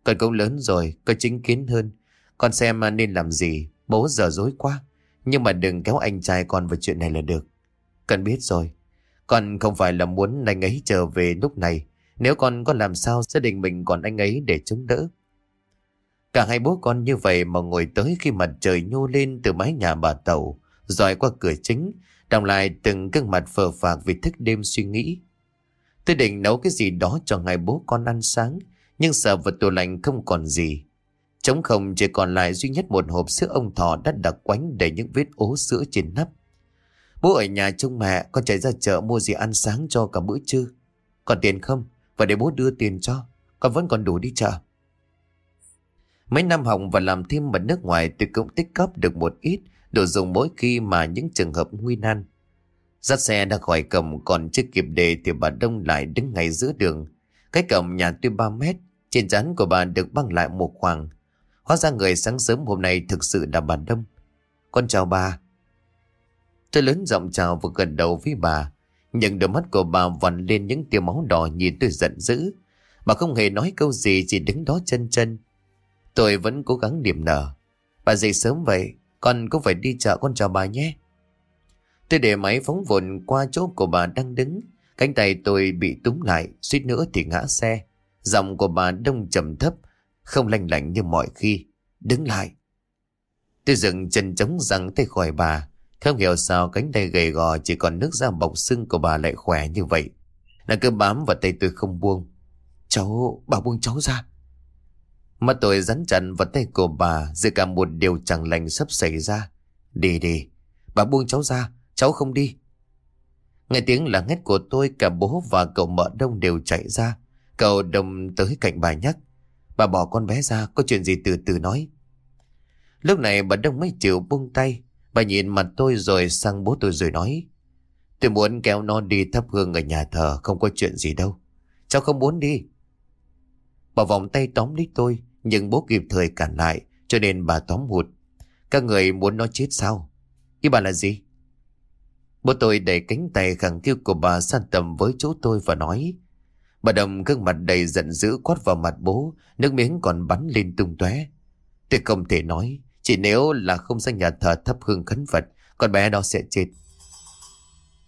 Con cũng lớn rồi, có chính kiến hơn. Con xem nên làm gì, bố giờ dối quá. Nhưng mà đừng kéo anh trai con vào chuyện này là được. Con biết rồi. Con không phải là muốn anh ấy trở về lúc này. Nếu con có làm sao gia đình mình còn anh ấy để chống đỡ. Cả hai bố con như vậy mà ngồi tới khi mặt trời nhô lên từ mái nhà bà Tẩu, dòi qua cửa chính, đọng lại từng gương mặt phờ phạc vì thức đêm suy nghĩ. Tôi định nấu cái gì đó cho ngày bố con ăn sáng, nhưng sợ vật tủ lạnh không còn gì. Trống không chỉ còn lại duy nhất một hộp sữa ông thọ đã đặc quánh đầy những vết ố sữa trên nắp. Bố ở nhà trông mẹ, con chạy ra chợ mua gì ăn sáng cho cả bữa trưa. Còn tiền không? Và để bố đưa tiền cho. Con vẫn còn đủ đi chợ. Mấy năm học và làm thêm ở nước ngoài tôi cũng tích góp được một ít đồ dùng mỗi khi mà những trường hợp nguy nan. Dắt xe đã khỏi cầm còn chưa kịp đề thì bà Đông lại đứng ngay giữa đường. Cái cổng nhà tôi 3 mét, trên chắn của bà được băng lại một khoảng. Hóa ra người sáng sớm hôm nay thực sự là bà Đông. Con chào bà. Tôi lớn giọng chào và gần đầu với bà. Nhưng đôi mắt của bà vằn lên những tia máu đỏ nhìn tôi giận dữ. Bà không hề nói câu gì chỉ đứng đó chân chân. Tôi vẫn cố gắng niềm nở. Bà dậy sớm vậy, con cũng phải đi chợ con chào bà nhé. Tôi để máy phóng vụn qua chỗ của bà đang đứng. Cánh tay tôi bị túng lại, suýt nữa thì ngã xe. Giọng của bà đông trầm thấp, không lanh lạnh như mọi khi. Đứng lại. Tôi dừng chân chống răng tay khỏi bà. Không hiểu sao cánh tay gầy gò chỉ còn nước da bọc xương của bà lại khỏe như vậy. Nàng cứ bám vào tay tôi không buông. Cháu, bà buông cháu ra. Mắt tôi rắn chặt vào tay của bà Giữa cả một điều chẳng lành sắp xảy ra Đi đi Bà buông cháu ra Cháu không đi Nghe tiếng là hét của tôi Cả bố và cậu mợ đông đều chạy ra Cậu đồng tới cạnh bà nhắc Bà bỏ con bé ra Có chuyện gì từ từ nói Lúc này bà đông mới chịu buông tay Bà nhìn mặt tôi rồi sang bố tôi rồi nói, Tôi muốn kéo nó đi thắp hương ở nhà thờ, Không có chuyện gì đâu. Cháu không muốn đi. Bà vòng tay tóm lấy tôi, Nhưng bố kịp thời cản lại, Cho nên bà tóm hụt. Các người muốn nó chết sao? Ý bà là gì? Bố tôi đẩy cánh tay khẳng kêu của bà san tầm với chú tôi và nói, Bà đồng gương mặt đầy giận dữ quát vào mặt bố, Nước miếng còn bắn lên tung tóe. Tôi không thể nói chỉ nếu là không sang nhà thờ thắp hương khấn vật Con bé đó sẽ chết.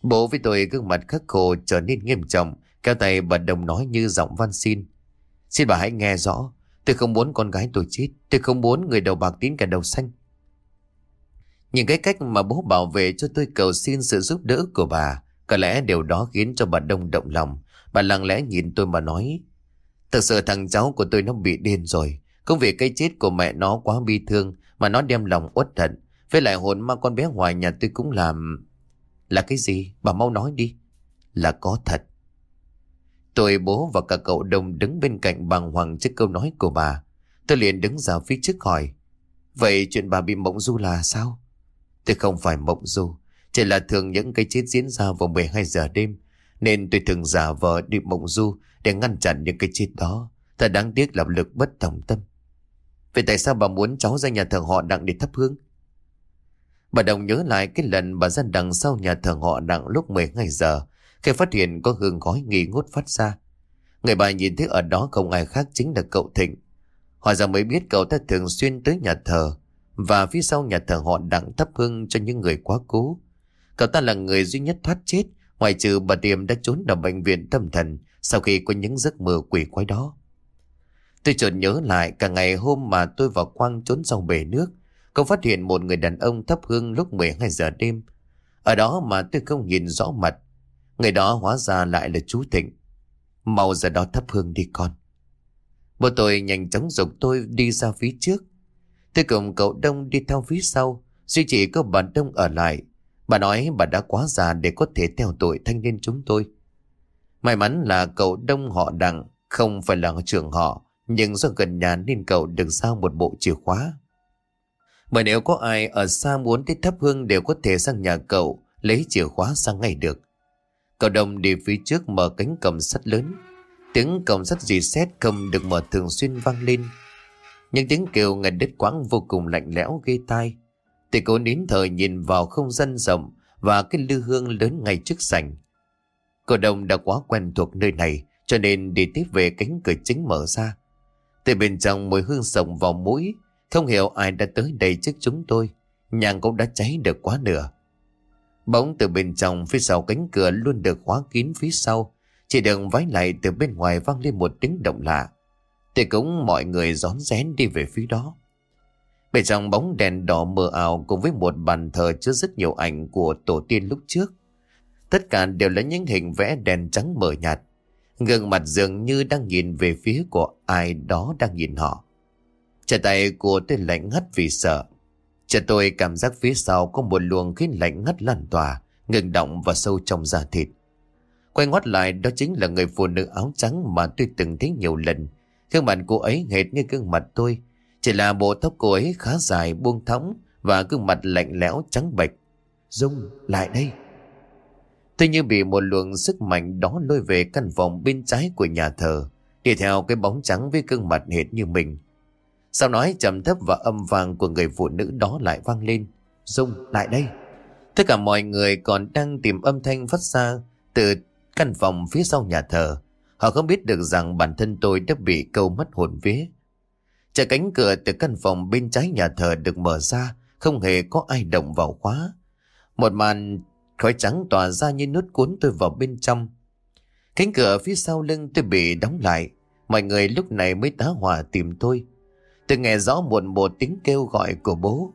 Bố với tôi gương mặt khắc khổ trở nên nghiêm trọng, Kéo tay bà đồng nói như giọng van xin. Xin bà hãy nghe rõ, Tôi không muốn con gái tôi chết, Tôi không muốn người đầu bạc tín cả đầu xanh. Những cái cách mà bố bảo vệ cho tôi cầu xin sự giúp đỡ của bà, Có lẽ điều đó khiến cho bà Đông động lòng. Bà lặng lẽ nhìn tôi mà nói, Thật sự thằng cháu của tôi nó bị điên rồi Không vì cái chết của mẹ nó quá bi thương mà nó đem lòng uất thận Với lại hồn ma con bé ngoài nhà tôi cũng làm Là cái gì? Bà mau nói đi Là có thật Tôi bố và cả cậu đồng đứng bên cạnh bàng hoàng trước câu nói của bà. Tôi liền đứng ra phía trước hỏi. Vậy chuyện bà bị mộng du là sao? Tôi không phải mộng du. Chỉ là thường những cái chết diễn ra vào 12 giờ đêm. Nên tôi thường giả vờ đi mộng du để ngăn chặn những cái chết đó. Thật đáng tiếc là lực bất tổng tâm. Vậy tại sao bà muốn cháu ra nhà thờ họ đặng để thắp hương? Bà Đồng nhớ lại cái lần bà ra đằng sau nhà thờ họ đặng lúc 12 giờ, khi phát hiện có hương khói nghi ngút phát ra. Người bà nhìn thấy ở đó không ai khác chính là cậu Thịnh. Họ ra mới biết cậu ta thường xuyên tới nhà thờ, và phía sau nhà thờ họ đặng thắp hương cho những người quá cố. Cậu ta là người duy nhất thoát chết ngoài trừ bà Tiềm đã trốn vào bệnh viện tâm thần sau khi có những giấc mơ quỷ quái đó. Tôi chợt nhớ lại cả ngày hôm mà tôi vào Quang trốn sau bể nước, cậu phát hiện một người đàn ông thắp hương lúc 12 giờ đêm. Ở đó mà tôi không nhìn rõ mặt, Người đó hóa ra lại là chú Thịnh. Mau giờ đó thắp hương đi con. Bố tôi nhanh chóng dục tôi đi ra phía trước. Tôi cùng cậu Đông đi theo phía sau. Duy chỉ có bà Đông ở lại. Bà nói bà đã quá già để có thể theo tuổi thanh niên chúng tôi. May mắn là cậu Đông họ đặng, không phải là trưởng họ, nhưng do gần nhà nên cậu được giao một bộ chìa khóa. mà nếu có ai ở xa muốn tới thắp hương đều có thể sang nhà cậu, lấy chìa khóa sang ngay được. Cậu đồng đi phía trước mở cánh cổng sắt lớn. Tiếng cổng sắt dì xét cầm được mở thường xuyên vang lên. Những tiếng kêu ngày đất quãng vô cùng lạnh lẽo ghê tai. Thì cậu nín thở nhìn vào không gian rộng và cái lư hương lớn ngay trước sảnh. Cậu đồng đã quá quen thuộc nơi này, cho nên đi tiếp về cánh cửa chính mở ra. Từ bên trong mùi hương sồng vào mũi, không hiểu ai đã tới đây trước chúng tôi. Nhàng cũng đã cháy được quá nửa. bóng từ bên trong phía sau cánh cửa luôn được khóa kín phía sau. Chỉ đừng vái lại từ bên ngoài vang lên một tiếng động lạ. Thì cũng mọi người rón rén đi về phía đó. Bên trong bóng đèn đỏ mờ ảo cùng với một bàn thờ chứa rất nhiều ảnh của tổ tiên lúc trước. Tất cả đều là những hình vẽ đèn trắng mờ nhạt. Gương mặt dường như đang nhìn về phía của ai đó đang nhìn họ. Chân tay của tôi lạnh ngắt vì sợ. Chợt tôi cảm giác phía sau có một luồng khí lạnh ngắt lan tỏa, ngừng động và sâu trong da thịt. Quay ngoắt lại đó chính là người phụ nữ áo trắng mà tôi từng thấy nhiều lần. Gương mặt cô ấy hệt như gương mặt tôi. Chỉ là bộ tóc cô ấy khá dài, buông thõng và gương mặt lạnh lẽo trắng bệch. Dung, lại đây. Tôi như bị một luồng sức mạnh đó lôi về căn phòng bên trái của nhà thờ. Đi theo cái bóng trắng với gương mặt hệt như mình. Sao nói trầm thấp và âm vang của người phụ nữ đó lại vang lên. Dung, lại đây. Tất cả mọi người còn đang tìm âm thanh phát ra từ căn phòng phía sau nhà thờ. Họ không biết được rằng bản thân tôi đã bị câu mất hồn vía. Chờ cánh cửa từ căn phòng bên trái nhà thờ được mở ra, không hề có ai động vào khóa. Một màn khói trắng tỏa ra như nút cuốn tôi vào bên trong. Cánh cửa phía sau lưng tôi bị đóng lại. Mọi người lúc này mới tá hỏa tìm tôi. Tôi nghe rõ muộn một tiếng kêu gọi của bố.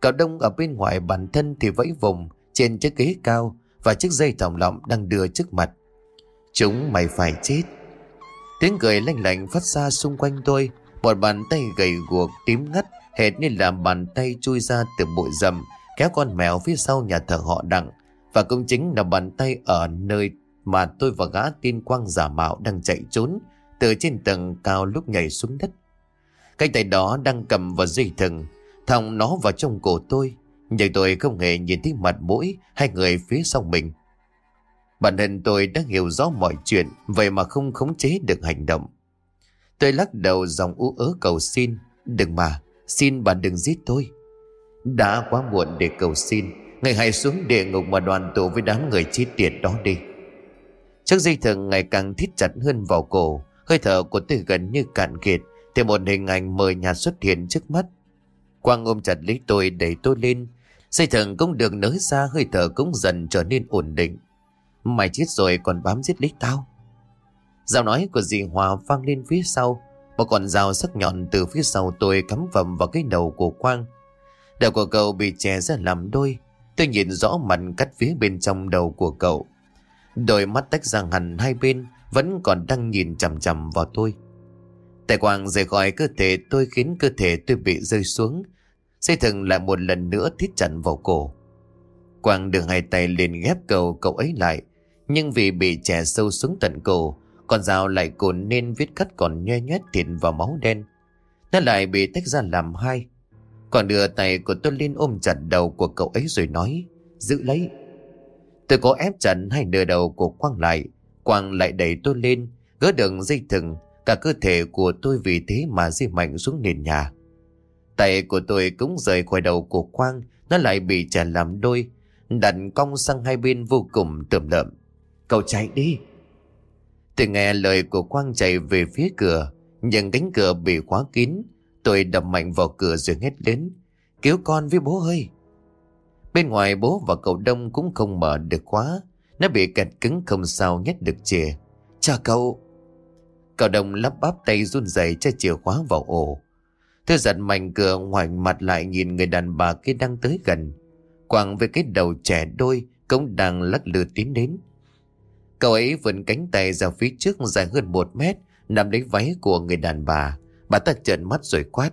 Cậu đông ở bên ngoài bản thân thì vẫy vùng trên chiếc ghế cao và chiếc dây thòng lọng đang đưa trước mặt. Chúng mày phải chết Tiếng cười lanh lạnh phát ra xung quanh tôi Một bàn tay gầy guộc tím ngắt, Hệt như là bàn tay chui ra từ bụi rậm, Kéo con mèo phía sau nhà thờ họ đặng và cũng chính là bàn tay ở nơi Mà tôi và gã tiên quang giả mạo đang chạy trốn, Từ trên tầng cao lúc nhảy xuống đất. Cái tay đó đang cầm vào dây thừng, Thòng nó vào trong cổ tôi, Nhưng tôi không hề nhìn thấy mặt mũi Hai người phía sau mình. Bản thân tôi đã hiểu rõ mọi chuyện, Vậy mà không khống chế được hành động. Tôi lắc đầu dòng ú ớ cầu xin, Đừng mà, Xin bạn đừng giết tôi. Đã quá muộn để cầu xin. Ngày hãy xuống địa ngục mà đoàn tụ với đám người chết tiệt đó đi. Chiếc dây thừng ngày càng thít chặt hơn vào cổ, Hơi thở của tôi gần như cạn kiệt, Thì một hình ảnh mờ nhạt xuất hiện trước mắt. Quang ôm chặt lấy tôi, đẩy tôi lên. Dây thừng cũng được nới ra, Hơi thở cũng dần trở nên ổn định. Mày chết rồi, còn bám giết lấy tao. Giọng nói của dì Hòa vang lên phía sau. Một con dao sắc nhọn từ phía sau tôi cắm vầm vào cái đầu của Quang. Đầu của cậu bị chè ra làm đôi. Tôi nhìn rõ mặt cắt phía bên trong đầu của cậu. Đôi mắt tách ra hẳn hai bên, Vẫn còn đang nhìn chằm chằm vào tôi. Tài quang rời khỏi cơ thể tôi khiến cơ thể tôi bị rơi xuống. Dây thừng lại một lần nữa thít chặt vào cổ. Quang đưa hai tay lên ghép cầu cậu ấy lại. Nhưng vì bị chè sâu xuống tận cổ, Con dao lại cồn nên vết cắt còn nhoe nhoét thịt vào máu đen. Nó lại bị tách ra làm hai. Còn đưa tay của tôi lên ôm chặt đầu của cậu ấy rồi nói, Giữ lấy. Tôi có ép chặt hai nửa đầu của Quang lại. Quang lại đẩy tôi lên Gỡ đường dây thừng, Cả cơ thể của tôi vì thế mà di mạnh xuống nền nhà. Tay của tôi cũng rời khỏi đầu của Quang, Nó lại bị chả làm đôi, Đặt cong sang hai bên vô cùng tởm lợm. Cậu chạy đi. Tôi nghe lời của Quang chạy về phía cửa, Nhưng cánh cửa bị khóa kín Tôi đập mạnh vào cửa rồi hét đến, Cứu con với bố ơi! Bên ngoài bố và cậu Đông cũng không mở được khóa. Nó bị kẹt cứng không sao nhét được chìa. Cha cậu! Cậu Đông lắp bắp tay run rẩy cho chìa khóa vào ổ. Tôi giật mạnh cửa ngoảnh mặt lại nhìn người đàn bà kia đang tới gần. Quảng với cái đầu trẻ đôi cũng đang lắc lư tiến đến. Cậu ấy vươn cánh tay ra phía trước dài hơn một mét nằm lấy váy của người đàn bà. Bà ta trợn mắt rồi quát.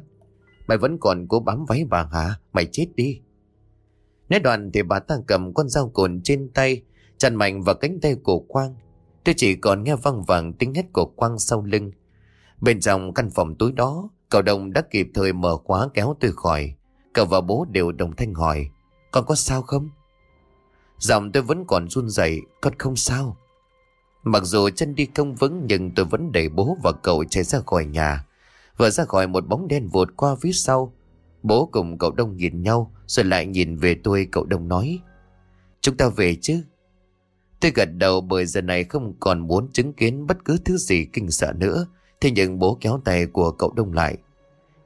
Mày vẫn còn cố bám váy bà hả? Mày chết đi. Nói đoạn thì bà ta cầm con dao cồn trên tay chặn mạnh vào cánh tay của Quang. Tôi chỉ còn nghe văng vẳng tiếng hét của Quang sau lưng. Bên trong căn phòng tối đó, cậu đồng đã kịp thời mở khóa kéo tôi khỏi. Cậu và bố đều đồng thanh hỏi. Con có sao không? Giọng tôi vẫn còn run rẩy, con không sao. Mặc dù chân đi không vững nhưng tôi vẫn đẩy bố và cậu chạy ra khỏi nhà. Vừa ra khỏi một bóng đen vụt qua phía sau. Bố cùng cậu Đông nhìn nhau rồi lại nhìn về tôi cậu Đông nói. Chúng ta về chứ? Tôi gật đầu bởi giờ này không còn muốn chứng kiến bất cứ thứ gì kinh sợ nữa. Thế nhưng bố kéo tay của cậu Đông lại.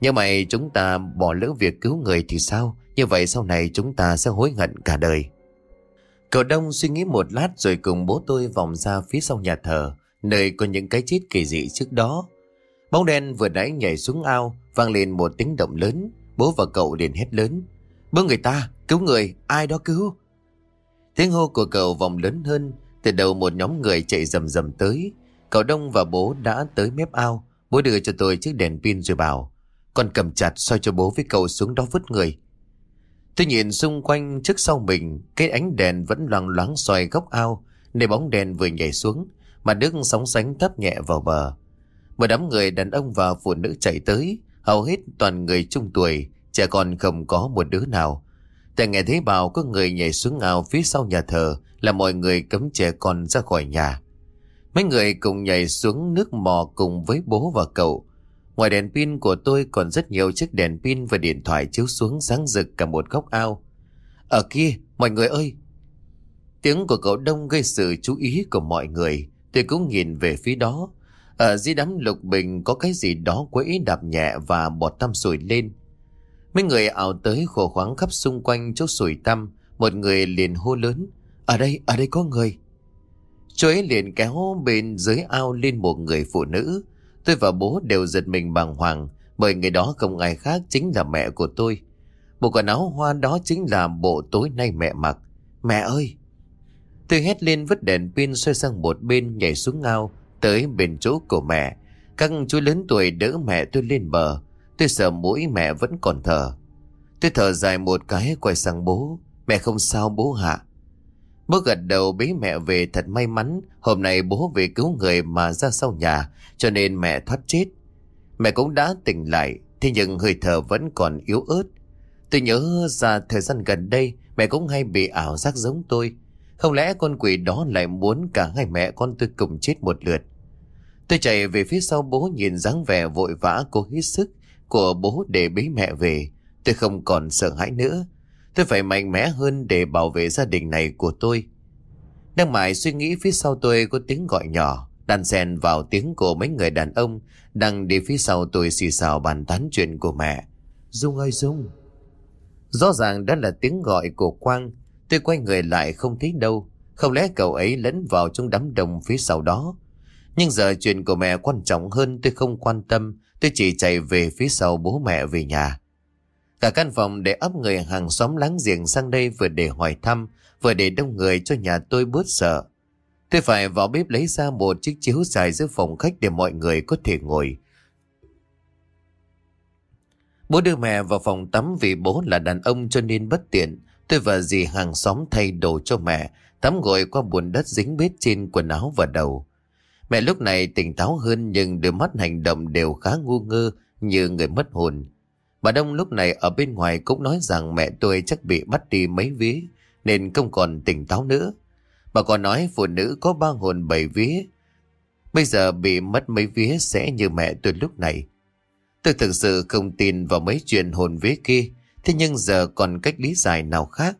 Nhưng mày chúng ta bỏ lỡ việc cứu người thì sao? Như vậy sau này chúng ta sẽ hối hận cả đời. Cậu Đông suy nghĩ một lát rồi cùng bố tôi vòng ra phía sau nhà thờ, nơi có những cái chết kỳ dị trước đó. Bóng đen vừa nãy nhảy xuống ao, vang lên một tiếng động lớn, bố và cậu liền hét lớn. Bớ người ta, cứu người, ai đó cứu. Tiếng hô của cậu vòng lớn hơn, từ đầu một nhóm người chạy rầm rầm tới. Cậu Đông và bố đã tới mép ao, bố đưa cho tôi chiếc đèn pin rồi bảo. Con cầm chặt soi cho bố với cậu xuống đó vứt người. Tôi nhìn xung quanh trước sau mình, cái ánh đèn vẫn loang loáng xoay góc ao, nơi bóng đèn vừa nhảy xuống, mà nước sóng sánh thấp nhẹ vào bờ. Một đám người đàn ông và phụ nữ chạy tới, hầu hết toàn người trung tuổi, trẻ con không có một đứa nào. Tại nghe thấy bảo có người nhảy xuống ao phía sau nhà thờ là mọi người cấm trẻ con ra khỏi nhà. Mấy người cùng nhảy xuống nước mò cùng với bố và cậu, Ngoài đèn pin của tôi còn rất nhiều chiếc đèn pin và điện thoại chiếu xuống sáng rực cả một góc ao. Ở kia, mọi người ơi! Tiếng của cậu Đông gây sự chú ý của mọi người. Tôi cũng nhìn về phía đó. Ờ, ở dưới đám lục bình có cái gì đó quẫy đạp nhẹ và bọt tăm sủi lên. Mấy người ảo tới khổ khoáng khắp xung quanh chỗ sủi tăm. Một người liền hô lớn. Ở đây, ở đây có người. Chú ấy liền kéo bên dưới ao lên một người phụ nữ. Tôi và bố đều giật mình bàng hoàng bởi người đó không ai khác chính là mẹ của tôi. Bộ quần áo hoa đó chính là bộ tối nay mẹ mặc. Mẹ ơi! Tôi hét lên vứt đèn pin xoay sang một bên nhảy xuống ao tới bên chỗ của mẹ. Các chú lớn tuổi đỡ mẹ tôi lên bờ. Tôi sợ mũi mẹ vẫn còn thở. Tôi thở dài một cái quay sang bố. Mẹ không sao bố hạ. Bố gật đầu bế mẹ về thật may mắn. Hôm nay bố về cứu người mà ra sau nhà, cho nên mẹ thoát chết. Mẹ cũng đã tỉnh lại, thế nhưng hơi thở vẫn còn yếu ớt. Tôi nhớ ra thời gian gần đây, mẹ cũng hay bị ảo giác giống tôi. Không lẽ con quỷ đó lại muốn cả hai mẹ con tôi cùng chết một lượt. Tôi chạy về phía sau bố nhìn dáng vẻ vội vã cố hết sức của bố để bế mẹ về. Tôi không còn sợ hãi nữa. Tôi phải mạnh mẽ hơn để bảo vệ gia đình này của tôi. Đang mãi suy nghĩ phía sau tôi có tiếng gọi nhỏ, đàn xen vào tiếng của mấy người đàn ông đang đi phía sau tôi xì xào bàn tán chuyện của mẹ. Dung ơi Dung! Rõ ràng đó là tiếng gọi của Quang. Tôi quay người lại không thấy đâu. Không lẽ cậu ấy lẫn vào trong đám đông phía sau đó. Nhưng giờ chuyện của mẹ quan trọng hơn tôi không quan tâm. Tôi chỉ chạy về phía sau bố mẹ về nhà. Cả căn phòng để ấp người hàng xóm láng giềng sang đây vừa để hỏi thăm, vừa để đông người cho nhà tôi bớt sợ. Tôi phải vào bếp lấy ra một chiếc chiếu dài giữa phòng khách để mọi người có thể ngồi. Bố đưa mẹ vào phòng tắm vì bố là đàn ông cho nên bất tiện. Tôi và dì hàng xóm thay đồ cho mẹ, tắm gội qua bùn đất dính bết trên quần áo và đầu. Mẹ lúc này tỉnh táo hơn nhưng đôi mắt hành động đều khá ngu ngơ như người mất hồn. Bà Đông lúc này ở bên ngoài cũng nói rằng mẹ tôi chắc bị bắt đi mấy vía nên không còn tỉnh táo nữa. Bà còn nói phụ nữ có ba hồn bảy vía. Bây giờ bị mất mấy vía sẽ như mẹ tôi lúc này. Tôi thực sự không tin vào mấy chuyện hồn vía kia, thế nhưng giờ còn cách lý giải nào khác.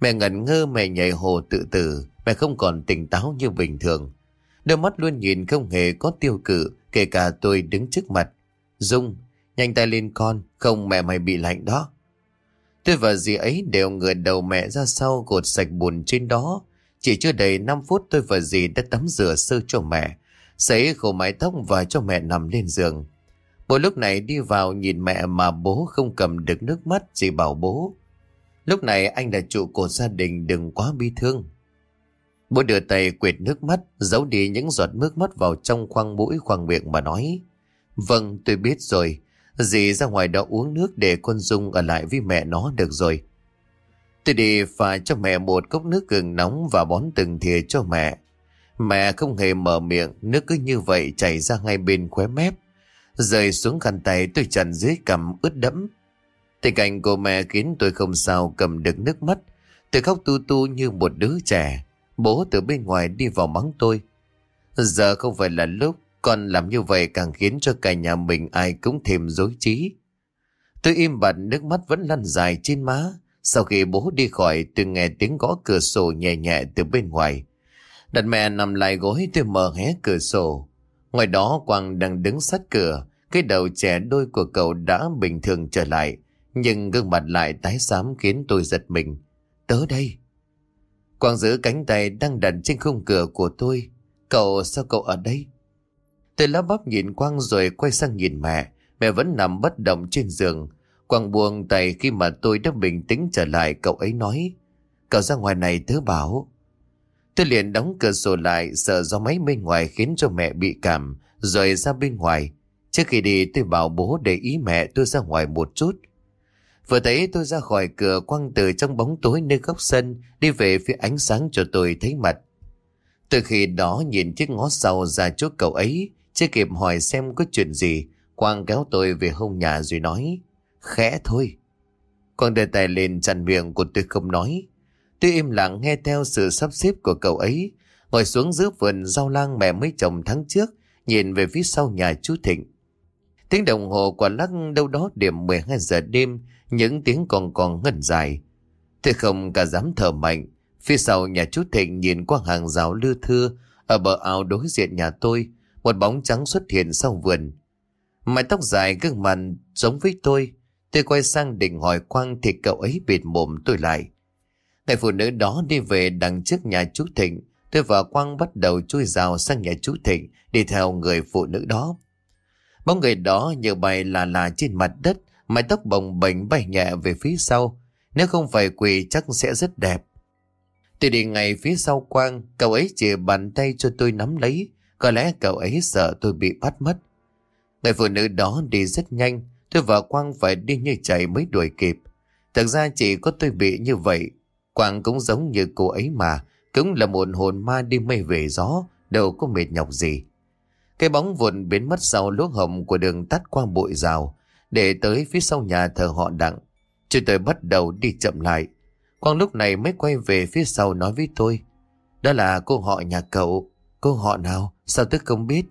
Mẹ ngẩn ngơ mẹ nhảy hồ tự tử, mẹ không còn tỉnh táo như bình thường. Đôi mắt luôn nhìn không hề có tiêu cự, kể cả tôi đứng trước mặt. Dung, nhanh tay lên con, không mẹ mày bị lạnh đó. Tôi và dì ấy đều ngửa đầu mẹ ra sau gột sạch bùn trên đó. Chỉ chưa đầy 5 phút tôi và dì đã tắm rửa sơ cho mẹ, sấy khổ mái tóc và cho mẹ nằm lên giường. Bố lúc này đi vào nhìn mẹ mà bố không cầm được nước mắt gì bảo bố. Lúc này anh là trụ cột gia đình đừng quá bi thương. Bố đưa tay quệt nước mắt, giấu đi những giọt nước mắt vào trong khoang mũi khoang miệng mà nói. Vâng, tôi biết rồi. Dì ra ngoài đó uống nước để con Dung ở lại với mẹ nó được rồi. Tôi đi pha cho mẹ một cốc nước gừng nóng và bón từng thìa cho mẹ. Mẹ không hề mở miệng, nước cứ như vậy chảy ra ngay bên khóe mép. rời xuống khăn tay tôi chặn dưới cằm ướt đẫm. Tình cảnh của mẹ khiến tôi không sao cầm được nước mắt. Tôi khóc tu tu như một đứa trẻ. Bố từ bên ngoài đi vào mắng tôi. Giờ không phải là lúc con làm như vậy càng khiến cho cả nhà mình ai cũng thêm dối trí. Tôi im bặt nước mắt vẫn lăn dài trên má. Sau khi bố đi khỏi tôi nghe tiếng gõ cửa sổ nhẹ nhẹ từ bên ngoài. Đặt mẹ nằm lại gối tôi mở hé cửa sổ. Ngoài đó Quang đang đứng sát cửa, cái đầu trẻ đôi của cậu đã bình thường trở lại, nhưng gương mặt lại tái xám khiến tôi giật mình. Tớ đây. Quang giữ cánh tay đang đặt trên khung cửa của tôi. Cậu, sao cậu ở đây? Tôi lá bắp nhìn Quang rồi quay sang nhìn mẹ. Mẹ vẫn nằm bất động trên giường. Quang buông tay khi mà tôi đã bình tĩnh trở lại cậu ấy nói. Cậu ra ngoài này tớ bảo. Tôi liền đóng cửa sổ lại sợ do máy bên ngoài khiến cho mẹ bị cảm rồi ra bên ngoài. Trước khi đi tôi bảo bố để ý mẹ tôi ra ngoài một chút. Vừa thấy tôi ra khỏi cửa quăng từ trong bóng tối nơi góc sân đi về phía ánh sáng cho tôi thấy mặt. Từ khi đó nhìn chiếc ngó sau ra chỗ cậu ấy chưa kịp hỏi xem có chuyện gì Quang kéo tôi về hông nhà rồi nói Khẽ thôi Quang đưa tay lên chặn miệng của tôi không nói Tôi im lặng nghe theo sự sắp xếp của cậu ấy, ngồi xuống giữa vườn rau lang mẹ mấy trồng tháng trước, nhìn về phía sau nhà chú Thịnh. Tiếng đồng hồ quả lắc đâu đó điểm 12 giờ đêm, những tiếng còn còn ngân dài. Tôi không cả dám thở mạnh. Phía sau nhà chú Thịnh nhìn qua hàng rào lưa thưa, ở bờ ao đối diện nhà tôi, một bóng trắng xuất hiện sau vườn. Mái tóc dài gương mặt giống với tôi. Tôi quay sang định hỏi Quang thì cậu ấy bịt mồm tôi lại. Người phụ nữ đó đi về đằng trước nhà chú Thịnh. Tôi và Quang bắt đầu chui rào sang nhà chú Thịnh đi theo người phụ nữ đó. Bóng người đó như bay là là trên mặt đất, mái tóc bồng bềnh bay nhẹ về phía sau. Nếu không phải quỳ chắc sẽ rất đẹp. Tôi đi ngay phía sau Quang, cậu ấy chìa bàn tay cho tôi nắm lấy. Có lẽ cậu ấy sợ tôi bị bắt mất. Người phụ nữ đó đi rất nhanh, tôi và Quang phải đi như chạy mới đuổi kịp. Thực ra chỉ có tôi bị như vậy. Quang cũng giống như cô ấy mà, cũng là một hồn ma đi mây về gió, đâu có mệt nhọc gì. Cái bóng vụn biến mất sau lỗ hồng của đường tắt qua bụi rào, để tới phía sau nhà thờ họ đặng. Chúng tôi bắt đầu đi chậm lại. Quang lúc này mới quay về phía sau nói với tôi. Đó là cô họ nhà cậu. Cô họ nào? Sao tức không biết?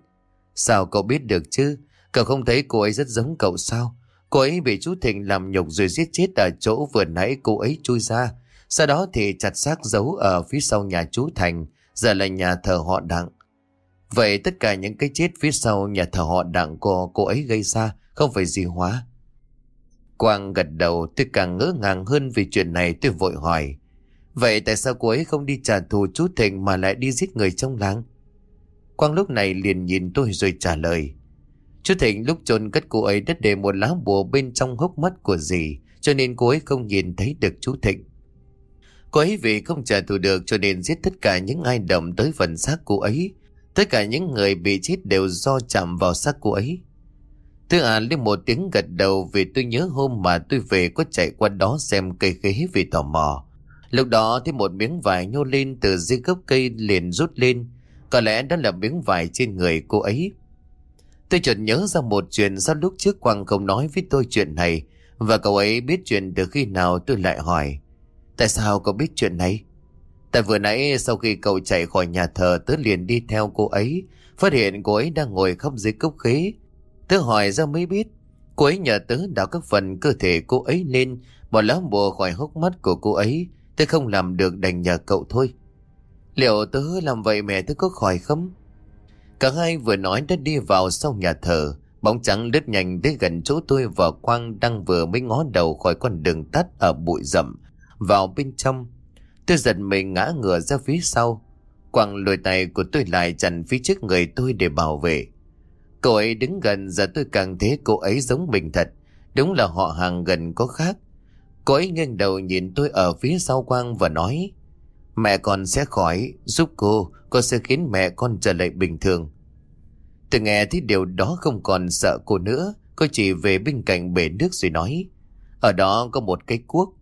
Sao cậu biết được chứ? Cậu không thấy cô ấy rất giống cậu sao? Cô ấy bị chú Thịnh làm nhục rồi giết chết ở chỗ vừa nãy cô ấy chui ra. Sau đó thì chặt xác giấu ở phía sau nhà chú Thành, giờ là nhà thờ họ đặng. Vậy tất cả những cái chết phía sau nhà thờ họ đặng của cô ấy gây ra không phải gì hóa. Quang gật đầu, tôi càng ngỡ ngàng hơn vì chuyện này, tôi vội hỏi. Vậy tại sao cô ấy không đi trả thù chú Thịnh mà lại đi giết người trong làng? Quang lúc này liền nhìn tôi rồi trả lời. Chú Thịnh lúc chôn cất cô ấy đất để một lá bùa bên trong hốc mắt của dì, cho nên cô ấy không nhìn thấy được chú Thịnh. Cô ấy vì không trả thù được cho nên giết tất cả những ai động tới phần xác cô ấy. Tất cả những người bị chết đều do chạm vào xác cô ấy. Tôi à lên một tiếng gật đầu vì tôi nhớ hôm mà tôi về có chạy qua đó xem cây khế vì tò mò. Lúc đó thì một miếng vải nhô lên từ dưới gốc cây liền rút lên. Có lẽ đó là miếng vải trên người cô ấy. Tôi chợt nhớ ra một chuyện sao lúc trước Quang không nói với tôi chuyện này và cậu ấy biết chuyện từ khi nào tôi lại hỏi. Tại sao cậu biết chuyện này? Tại vừa nãy sau khi cậu chạy khỏi nhà thờ, tớ liền đi theo cô ấy phát hiện cô ấy đang ngồi khóc dưới cốc khế Tớ hỏi ra mới biết, cô ấy nhờ tớ đào các phần cơ thể cô ấy lên, bỏ lá bùa khỏi hốc mắt của cô ấy. Tớ không làm được đành nhờ cậu thôi. Liệu tớ làm vậy mẹ tớ có khỏi không? Cả hai vừa nói đã đi vào sau nhà thờ. Bóng trắng lướt nhanh tới gần chỗ tôi và Quang đang vừa mới ngó đầu khỏi con đường tắt ở bụi rậm vào bên trong. Tôi giật mình ngã ngửa ra phía sau. Quang lùi tay của tôi lại chặn phía trước người tôi để bảo vệ. Cô ấy đứng gần giờ tôi càng thấy cô ấy giống mình thật. Đúng là họ hàng gần có khác. Cô ấy nghiêng đầu nhìn tôi ở phía sau quang và nói Mẹ con sẽ khỏi, giúp cô, cô sẽ khiến mẹ con trở lại bình thường. Tôi nghe thấy điều đó không còn sợ cô nữa, cô chỉ về bên cạnh bể nước rồi nói Ở đó có một cái cuốc.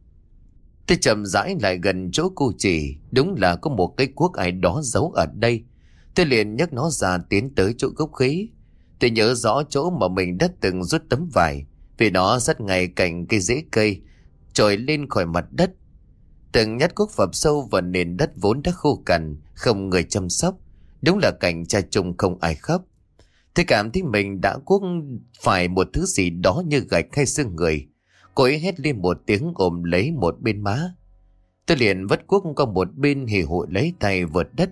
Tôi chậm rãi lại gần chỗ cô chỉ, đúng là có một cái cuốc ai đó giấu ở đây. Tôi liền nhấc nó ra tiến tới chỗ gốc khí. Tôi nhớ rõ chỗ mà mình đã từng rút tấm vải, vì nó rất ngay cạnh cây rễ cây, trồi lên khỏi mặt đất. Từng nhát cuốc phập sâu vào nền đất vốn đã khô cằn, không người chăm sóc. Đúng là cảnh cha chung không ai khóc. Tôi cảm thấy mình đã cuốc phải một thứ gì đó như gạch hay xương người. Cô ấy hét lên một tiếng ôm lấy một bên má. Tôi liền vất cuốc qua một bên hì hội lấy tay vượt đất.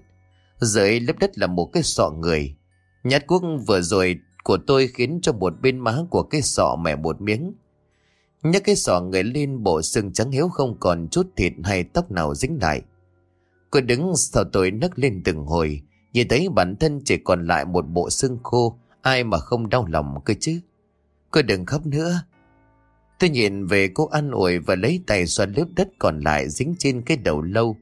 Dưới lớp đất là một cái sọ người. Nhát cuốc vừa rồi của tôi khiến cho một bên má của cái sọ mẻ một miếng. Nhắc cái sọ người lên bộ xương trắng hiếu không còn chút thịt hay tóc nào dính lại. Cô đứng sau tôi nấc lên từng hồi, nhìn thấy bản thân chỉ còn lại một bộ xương khô, ai mà không đau lòng cơ chứ. Cô đừng khóc nữa. Tôi nhìn về cô ăn ủi và lấy tay xoa lớp đất còn lại dính trên cái đầu lâu.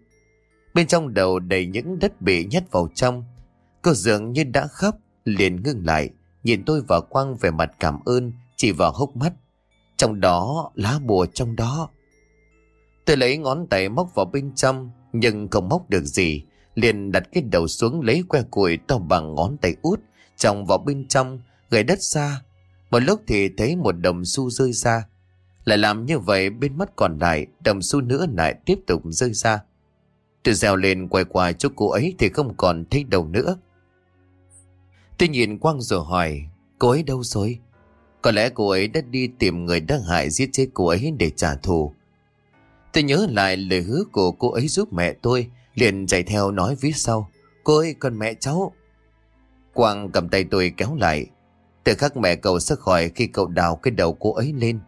Bên trong đầu đầy những đất bị nhét vào trong. Cô dường như đã khóc, liền ngưng lại, nhìn tôi và Quang về mặt cảm ơn, chỉ vào hốc mắt. Trong đó, lá bùa trong đó. Tôi lấy ngón tay móc vào bên trong, nhưng không móc được gì. Liền đặt cái đầu xuống lấy que củi to bằng ngón tay út, trồng vào bên trong, gầy đất xa. Một lúc thì thấy một đồng xu rơi ra. Lại làm như vậy bên mắt còn lại, đồng xu nữa lại tiếp tục rơi ra. Tôi dèo lên quay qua chỗ cô ấy thì không còn thấy đầu nữa. Tôi nhìn Quang rồi hỏi, cô ấy đâu rồi? Có lẽ cô ấy đã đi tìm người đã hại giết chết cô ấy để trả thù. Tôi nhớ lại lời hứa của cô ấy giúp mẹ tôi, liền chạy theo nói phía sau. Cô ơi, con mẹ cháu. Quang cầm tay tôi kéo lại. Từ khắc mẹ cậu sẽ khỏi khi cậu đào cái đầu cô ấy lên.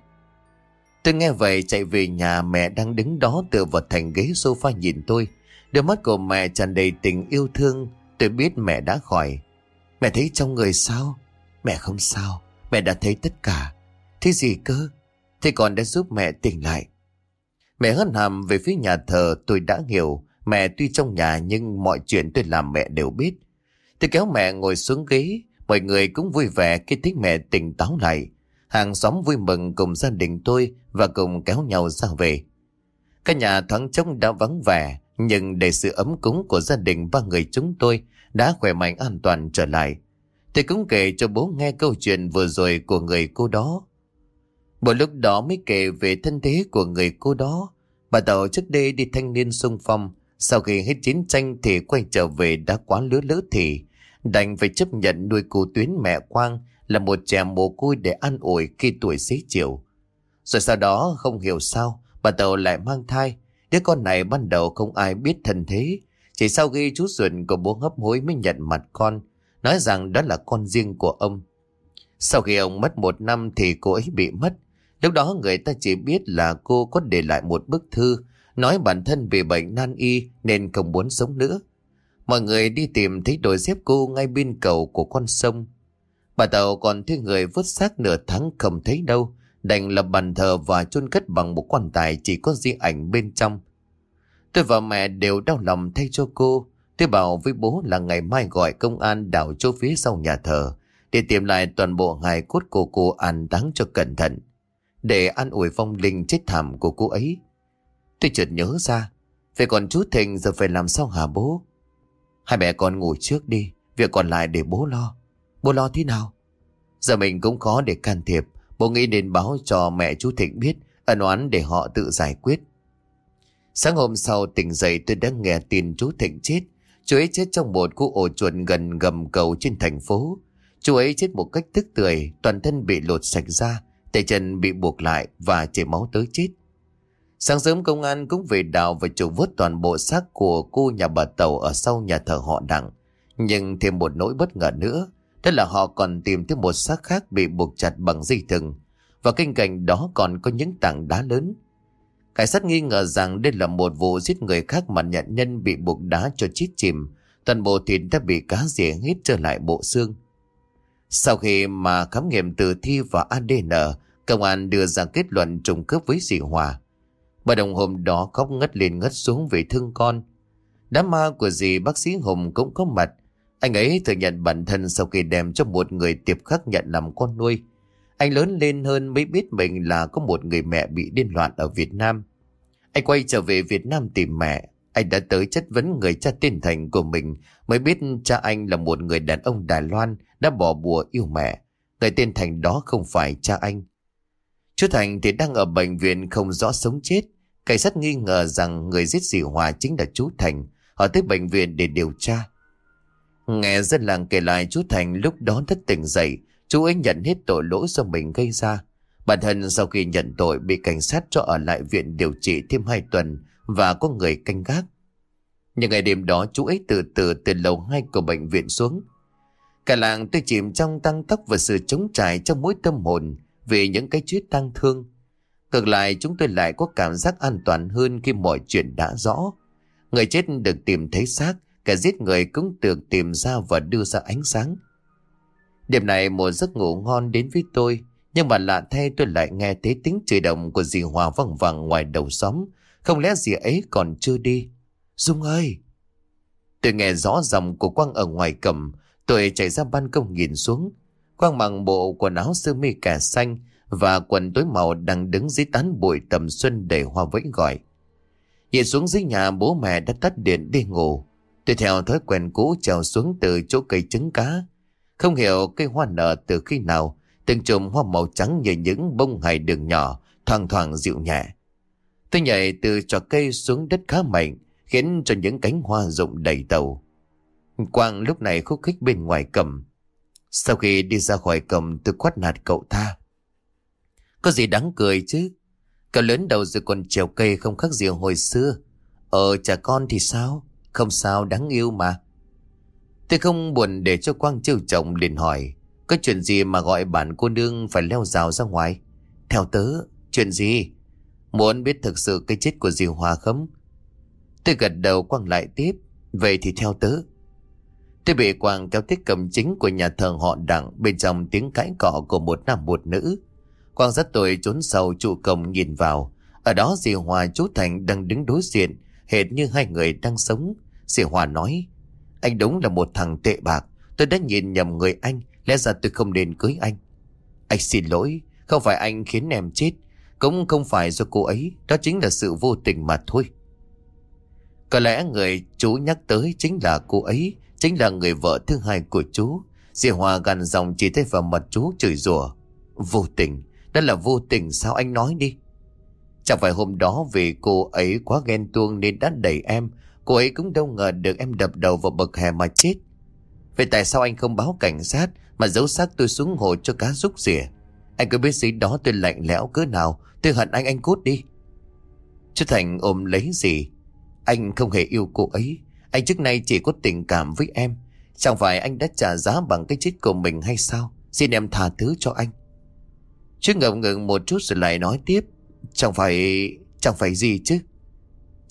Tôi nghe vậy chạy về nhà mẹ đang đứng đó tựa vào thành ghế sofa nhìn tôi. Đôi mắt của mẹ tràn đầy tình yêu thương. Tôi biết mẹ đã khỏi. Mẹ thấy trong người sao? Mẹ không sao. Mẹ đã thấy tất cả. Thế gì cơ? Thế còn đã giúp mẹ tỉnh lại. Mẹ hân hàm về phía nhà thờ tôi đã hiểu. Mẹ tuy trong nhà nhưng mọi chuyện tôi làm mẹ đều biết. Tôi kéo mẹ ngồi xuống ghế, mọi người cũng vui vẻ khi thấy mẹ tỉnh táo lại. Hàng xóm vui mừng cùng gia đình tôi và cùng kéo nhau ra về. Các nhà thoáng trông đã vắng vẻ, nhưng để sự ấm cúng của gia đình ba người chúng tôi đã khỏe mạnh an toàn trở lại. Thầy cũng kể cho bố nghe câu chuyện vừa rồi của người cô đó. Một lúc đó mới kể về thân thế của người cô đó. Bà Tàu trước đây đi thanh niên sung phong, sau khi hết chiến tranh thì quay trở về đã quá lứa lỡ thì, đành phải chấp nhận nuôi cô Tuyến mẹ Quang là một trẻ mồ côi để an ủi khi tuổi xế chiều. Rồi sau đó không hiểu sao, bà Tàu lại mang thai. Đứa con này ban đầu không ai biết thân thế. Chỉ sau khi chú ruột của bố hấp hối mới nhận mặt con, nói rằng đó là con riêng của ông. Sau khi ông mất một năm thì cô ấy bị mất. Lúc đó người ta chỉ biết là cô có để lại một bức thư nói bản thân bị bệnh nan y nên không muốn sống nữa. Mọi người đi tìm thấy đôi dép cô ngay bên cầu của con sông. Bà Tàu còn thấy người vứt xác nửa tháng không thấy đâu, đành lập bàn thờ và chôn cất bằng một quan tài chỉ có di ảnh bên trong. Tôi và mẹ đều đau lòng thay cho cô. Tôi bảo với bố là ngày mai gọi công an đảo chỗ phía sau nhà thờ để tìm lại toàn bộ hài cốt của cô an táng cho cẩn thận để an ủi vong linh chết thảm của cô ấy. Tôi chợt nhớ ra, về còn chú Thịnh giờ phải làm sao hả bố? Hai mẹ con ngủ trước đi, việc còn lại để bố lo. Bố lo thế nào? Giờ mình cũng khó để can thiệp, bố nghĩ nên báo cho mẹ chú Thịnh biết, ân oán để họ tự giải quyết. Sáng hôm sau tỉnh dậy tôi đã nghe tin chú Thịnh chết. Chú ấy chết trong một khu ổ chuột gần gầm cầu trên thành phố. Chú ấy chết một cách tức tưởi, toàn thân bị lột sạch ra, tay chân bị buộc lại và chảy máu tới chết. Sáng sớm công an cũng về đào và trục vớt toàn bộ xác của cô nhà bà Tàu ở sau nhà thờ họ đặng. Nhưng thêm một nỗi bất ngờ nữa, đó là họ còn tìm thấy một xác khác bị buộc chặt bằng dây thừng. Và kinh cảnh đó còn có những tảng đá lớn. Cảnh sát nghi ngờ rằng đây là một vụ giết người khác mà nhận nhân bị buộc đá cho chết chìm. Toàn bộ thịt đã bị cá rỉa hết trở lại bộ xương. Sau khi mà khám nghiệm tử thi và ADN, công an đưa ra kết luận trùng khớp với dì Hòa. Bà đồng hôm đó khóc ngất lên ngất xuống vì thương con. Đám ma của dì bác sĩ Hùng cũng có mặt. Anh ấy thừa nhận bản thân sau khi đem cho một người tiệp khắc nhận làm con nuôi. Anh lớn lên hơn mới biết mình là có một người mẹ bị điên loạn ở Việt Nam. Anh quay trở về Việt Nam tìm mẹ. Anh đã tới chất vấn người cha tên Thành của mình, mới biết cha anh là một người đàn ông Đài Loan đã bỏ bùa yêu mẹ. Người tên Thành đó không phải cha anh. Chú Thành thì đang ở bệnh viện không rõ sống chết. Cảnh sát nghi ngờ rằng người giết dì Hòa chính là chú Thành. Họ tới bệnh viện để điều tra. Nghe dân làng kể lại, chú Thành lúc đó thất tỉnh dậy. Chú ấy nhận hết tội lỗi do mình gây ra. Bản thân sau khi nhận tội bị cảnh sát cho ở lại viện điều trị thêm 2 tuần và có người canh gác. Nhưng ngày đêm đó chú ấy từ từ từ lầu 2 của bệnh viện xuống. Cả làng tôi chìm trong tăng tốc và sự chống trải trong mỗi tâm hồn vì những cái chết tăng thương. Ngược lại chúng tôi lại có cảm giác an toàn hơn khi mọi chuyện đã rõ. Người chết được tìm thấy xác, cả giết người cũng được tìm ra và đưa ra ánh sáng. Đêm này một giấc ngủ ngon đến với tôi, nhưng mà lạ thay tôi lại nghe thấy tiếng chửi động của dì Hòa văng vẳng ngoài đầu xóm. Không lẽ dì ấy còn chưa đi? Dung ơi! Tôi nghe rõ dòng của Quang ở ngoài cầm, tôi chạy ra ban công nhìn xuống. Quang mặc bộ quần áo sơ mi cà xanh và quần tối màu đang đứng dưới tán bụi tầm xuân đầy hoa vẫy gọi. Nhìn xuống dưới nhà bố mẹ đã tắt điện đi ngủ. Tôi theo thói quen cũ trèo xuống từ chỗ cây trứng cá. Không hiểu cây hoa nở từ khi nào, từng chùm hoa màu trắng như những bông hài đường nhỏ, thoang thoảng dịu nhẹ. Tôi nhảy từ trò cây xuống đất khá mạnh, khiến cho những cánh hoa rụng đầy tàu. Quang lúc này khúc khích bên ngoài cầm. Sau khi đi ra khỏi cầm tôi quát nạt cậu ta. Có gì đáng cười chứ? Cậu lớn đầu rồi còn trèo cây không khác gì hồi xưa. Ờ trẻ con thì sao? Không sao đáng yêu mà. Tôi không buồn để cho Quang trêu chồng liền hỏi. Có chuyện gì mà gọi bản cô nương phải leo rào ra ngoài? Theo tớ, chuyện gì? Muốn biết thực sự cái chết của diều Hòa không? Tôi gật đầu Quang lại tiếp. Vậy thì theo tớ. Tôi bị Quang kéo tới cầm chính của nhà thờ họ đặng bên trong tiếng cãi cọ của một nam một nữ. Quang rất tôi trốn sau trụ cổng nhìn vào. Ở đó diều Hòa chú Thành đang đứng đối diện hệt như hai người đang sống. diều Hòa nói, anh đúng là một thằng tệ bạc. Tôi đã nhìn nhầm người anh, lẽ ra tôi không nên cưới anh. Anh xin lỗi, không phải anh khiến em chết, cũng không phải do cô ấy, đó chính là sự vô tình mà thôi. Có lẽ người chú nhắc tới chính là cô ấy, chính là người vợ thứ hai của chú. Dì Hòa gằn dòng chỉ tay vào mặt chú chửi rủa. Vô tình, đó là vô tình sao anh nói đi. Chẳng phải hôm đó vì cô ấy quá ghen tuông nên đã đẩy em, cô ấy cũng đâu ngờ được em đập đầu vào bậc hè mà chết. Vậy tại sao anh không báo cảnh sát mà giấu xác tôi xuống hồ cho cá rúc rỉa? Anh có biết gì đó tôi lạnh lẽo cỡ nào, tôi hận anh anh cút đi. Chú Thành ôm lấy gì anh không hề yêu cô ấy. Anh trước nay chỉ có tình cảm với em. Chẳng phải anh đã trả giá bằng cái chết của mình hay sao? Xin em tha thứ cho anh. Chứ ngập ngừng một chút rồi lại nói tiếp. Chẳng phải Chẳng phải gì chứ?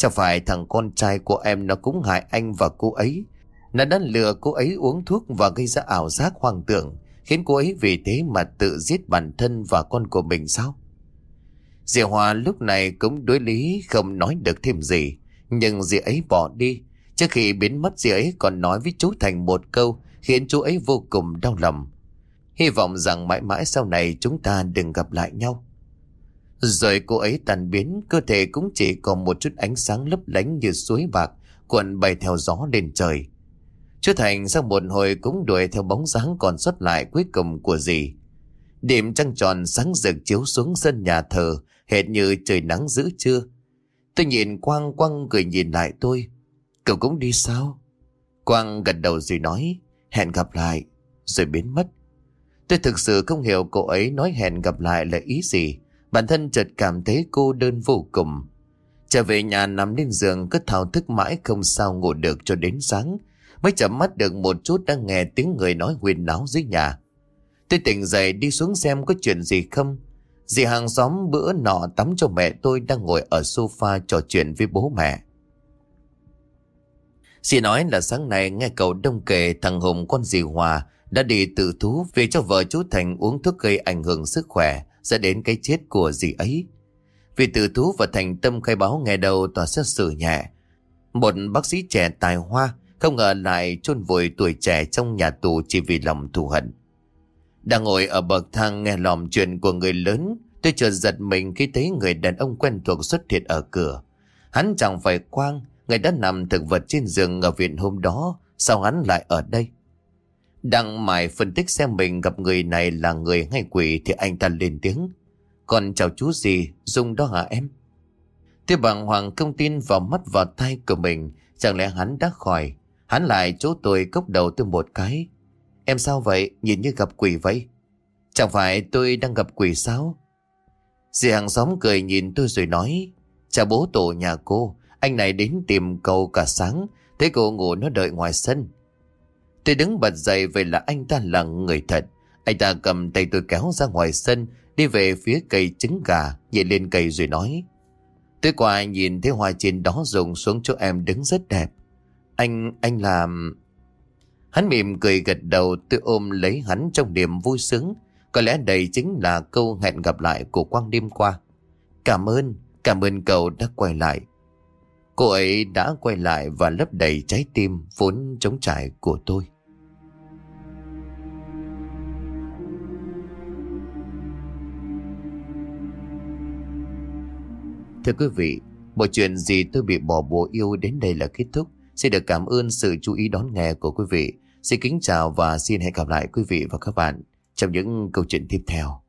Chẳng phải thằng con trai của em nó cũng hại anh và cô ấy Nó đã lừa cô ấy uống thuốc và gây ra ảo giác hoang tưởng, Khiến cô ấy vì thế mà tự giết bản thân và con của mình sao Diệu Hòa lúc này cũng đối lý không nói được thêm gì, nhưng dì ấy bỏ đi. Trước khi biến mất, dì ấy còn nói với chú Thành một câu khiến chú ấy vô cùng đau lòng. Hy vọng rằng mãi mãi sau này chúng ta đừng gặp lại nhau. Rồi cô ấy tàn biến, cơ thể cũng chỉ còn một chút ánh sáng lấp lánh như suối bạc, cuộn bay theo gió lên trời. Chú Thành sau một hồi cũng đuổi theo bóng dáng còn xuất lại cuối cùng của dì. Điểm trăng tròn sáng rực chiếu xuống sân nhà thờ, hệt như trời nắng giữa trưa. Tôi nhìn Quang Quang cười nhìn lại tôi. Cậu cũng đi sao? Quang gật đầu rồi nói hẹn gặp lại rồi biến mất. Tôi thực sự không hiểu cô ấy nói hẹn gặp lại là ý gì. Bản thân chợt cảm thấy cô đơn vô cùng. Trở về nhà nằm lên giường, cứ thao thức mãi không sao ngủ được cho đến sáng. Mới chậm mắt được một chút đang nghe tiếng người nói huyền náo dưới nhà. Tôi tỉnh dậy đi xuống xem có chuyện gì không. Dì hàng xóm bữa nọ tắm cho mẹ tôi đang ngồi ở sofa trò chuyện với bố mẹ. Dì nói là sáng nay nghe cậu đông kể thằng Hùng con dì Hòa đã đi tự thú vì cho vợ chú Thành uống thuốc gây ảnh hưởng sức khỏe dẫn đến cái chết của dì ấy. Vì tự thú và thành tâm khai báo ngày đầu tòa xét xử nhẹ. Một bác sĩ trẻ tài hoa không ngờ lại chôn vùi tuổi trẻ trong nhà tù chỉ vì lòng thù hận. Đang ngồi ở bậc thang nghe lòm chuyện của người lớn, tôi chợt giật mình khi thấy người đàn ông quen thuộc xuất hiện ở cửa. Hắn chẳng phải quang, người đã nằm thực vật trên giường ở viện hôm đó, sao hắn lại ở đây? Đang mải phân tích xem mình gặp người này là người hay quỷ thì anh ta lên tiếng. Còn chào chú gì, Dung đó hả em? Thế bằng hoàng không tin vào mắt vào tay của mình, chẳng lẽ hắn đã khỏi. Hắn lại chỗ tôi cốc đầu tôi một cái. Em sao vậy? Nhìn như gặp quỷ vậy. Chẳng phải tôi đang gặp quỷ sao? Dì hàng xóm cười nhìn tôi rồi nói. Chào bố tổ nhà cô. Anh này đến tìm cầu cả sáng. Thấy cô ngủ nó đợi ngoài sân. Tôi đứng bật dậy vậy là anh ta là người thật. Anh ta cầm tay tôi kéo ra ngoài sân. Đi về phía cây trứng gà. Nhìn lên cây rồi nói. Tôi qua nhìn thấy hoa trên đó rụng xuống chỗ em đứng rất đẹp. Anh, anh làm... Hắn mỉm cười gật đầu tôi ôm lấy hắn trong niềm vui sướng. Có lẽ đây chính là câu hẹn gặp lại của Quang đêm qua. Cảm ơn, cảm ơn cậu đã quay lại. Cô ấy đã quay lại và lấp đầy trái tim vốn trống trải của tôi. Thưa quý vị, bộ chuyện gì tôi bị bỏ bùa yêu đến đây là kết thúc. Xin được cảm ơn sự chú ý đón nghe của quý vị. Xin kính chào và xin hẹn gặp lại quý vị và các bạn trong những câu chuyện tiếp theo.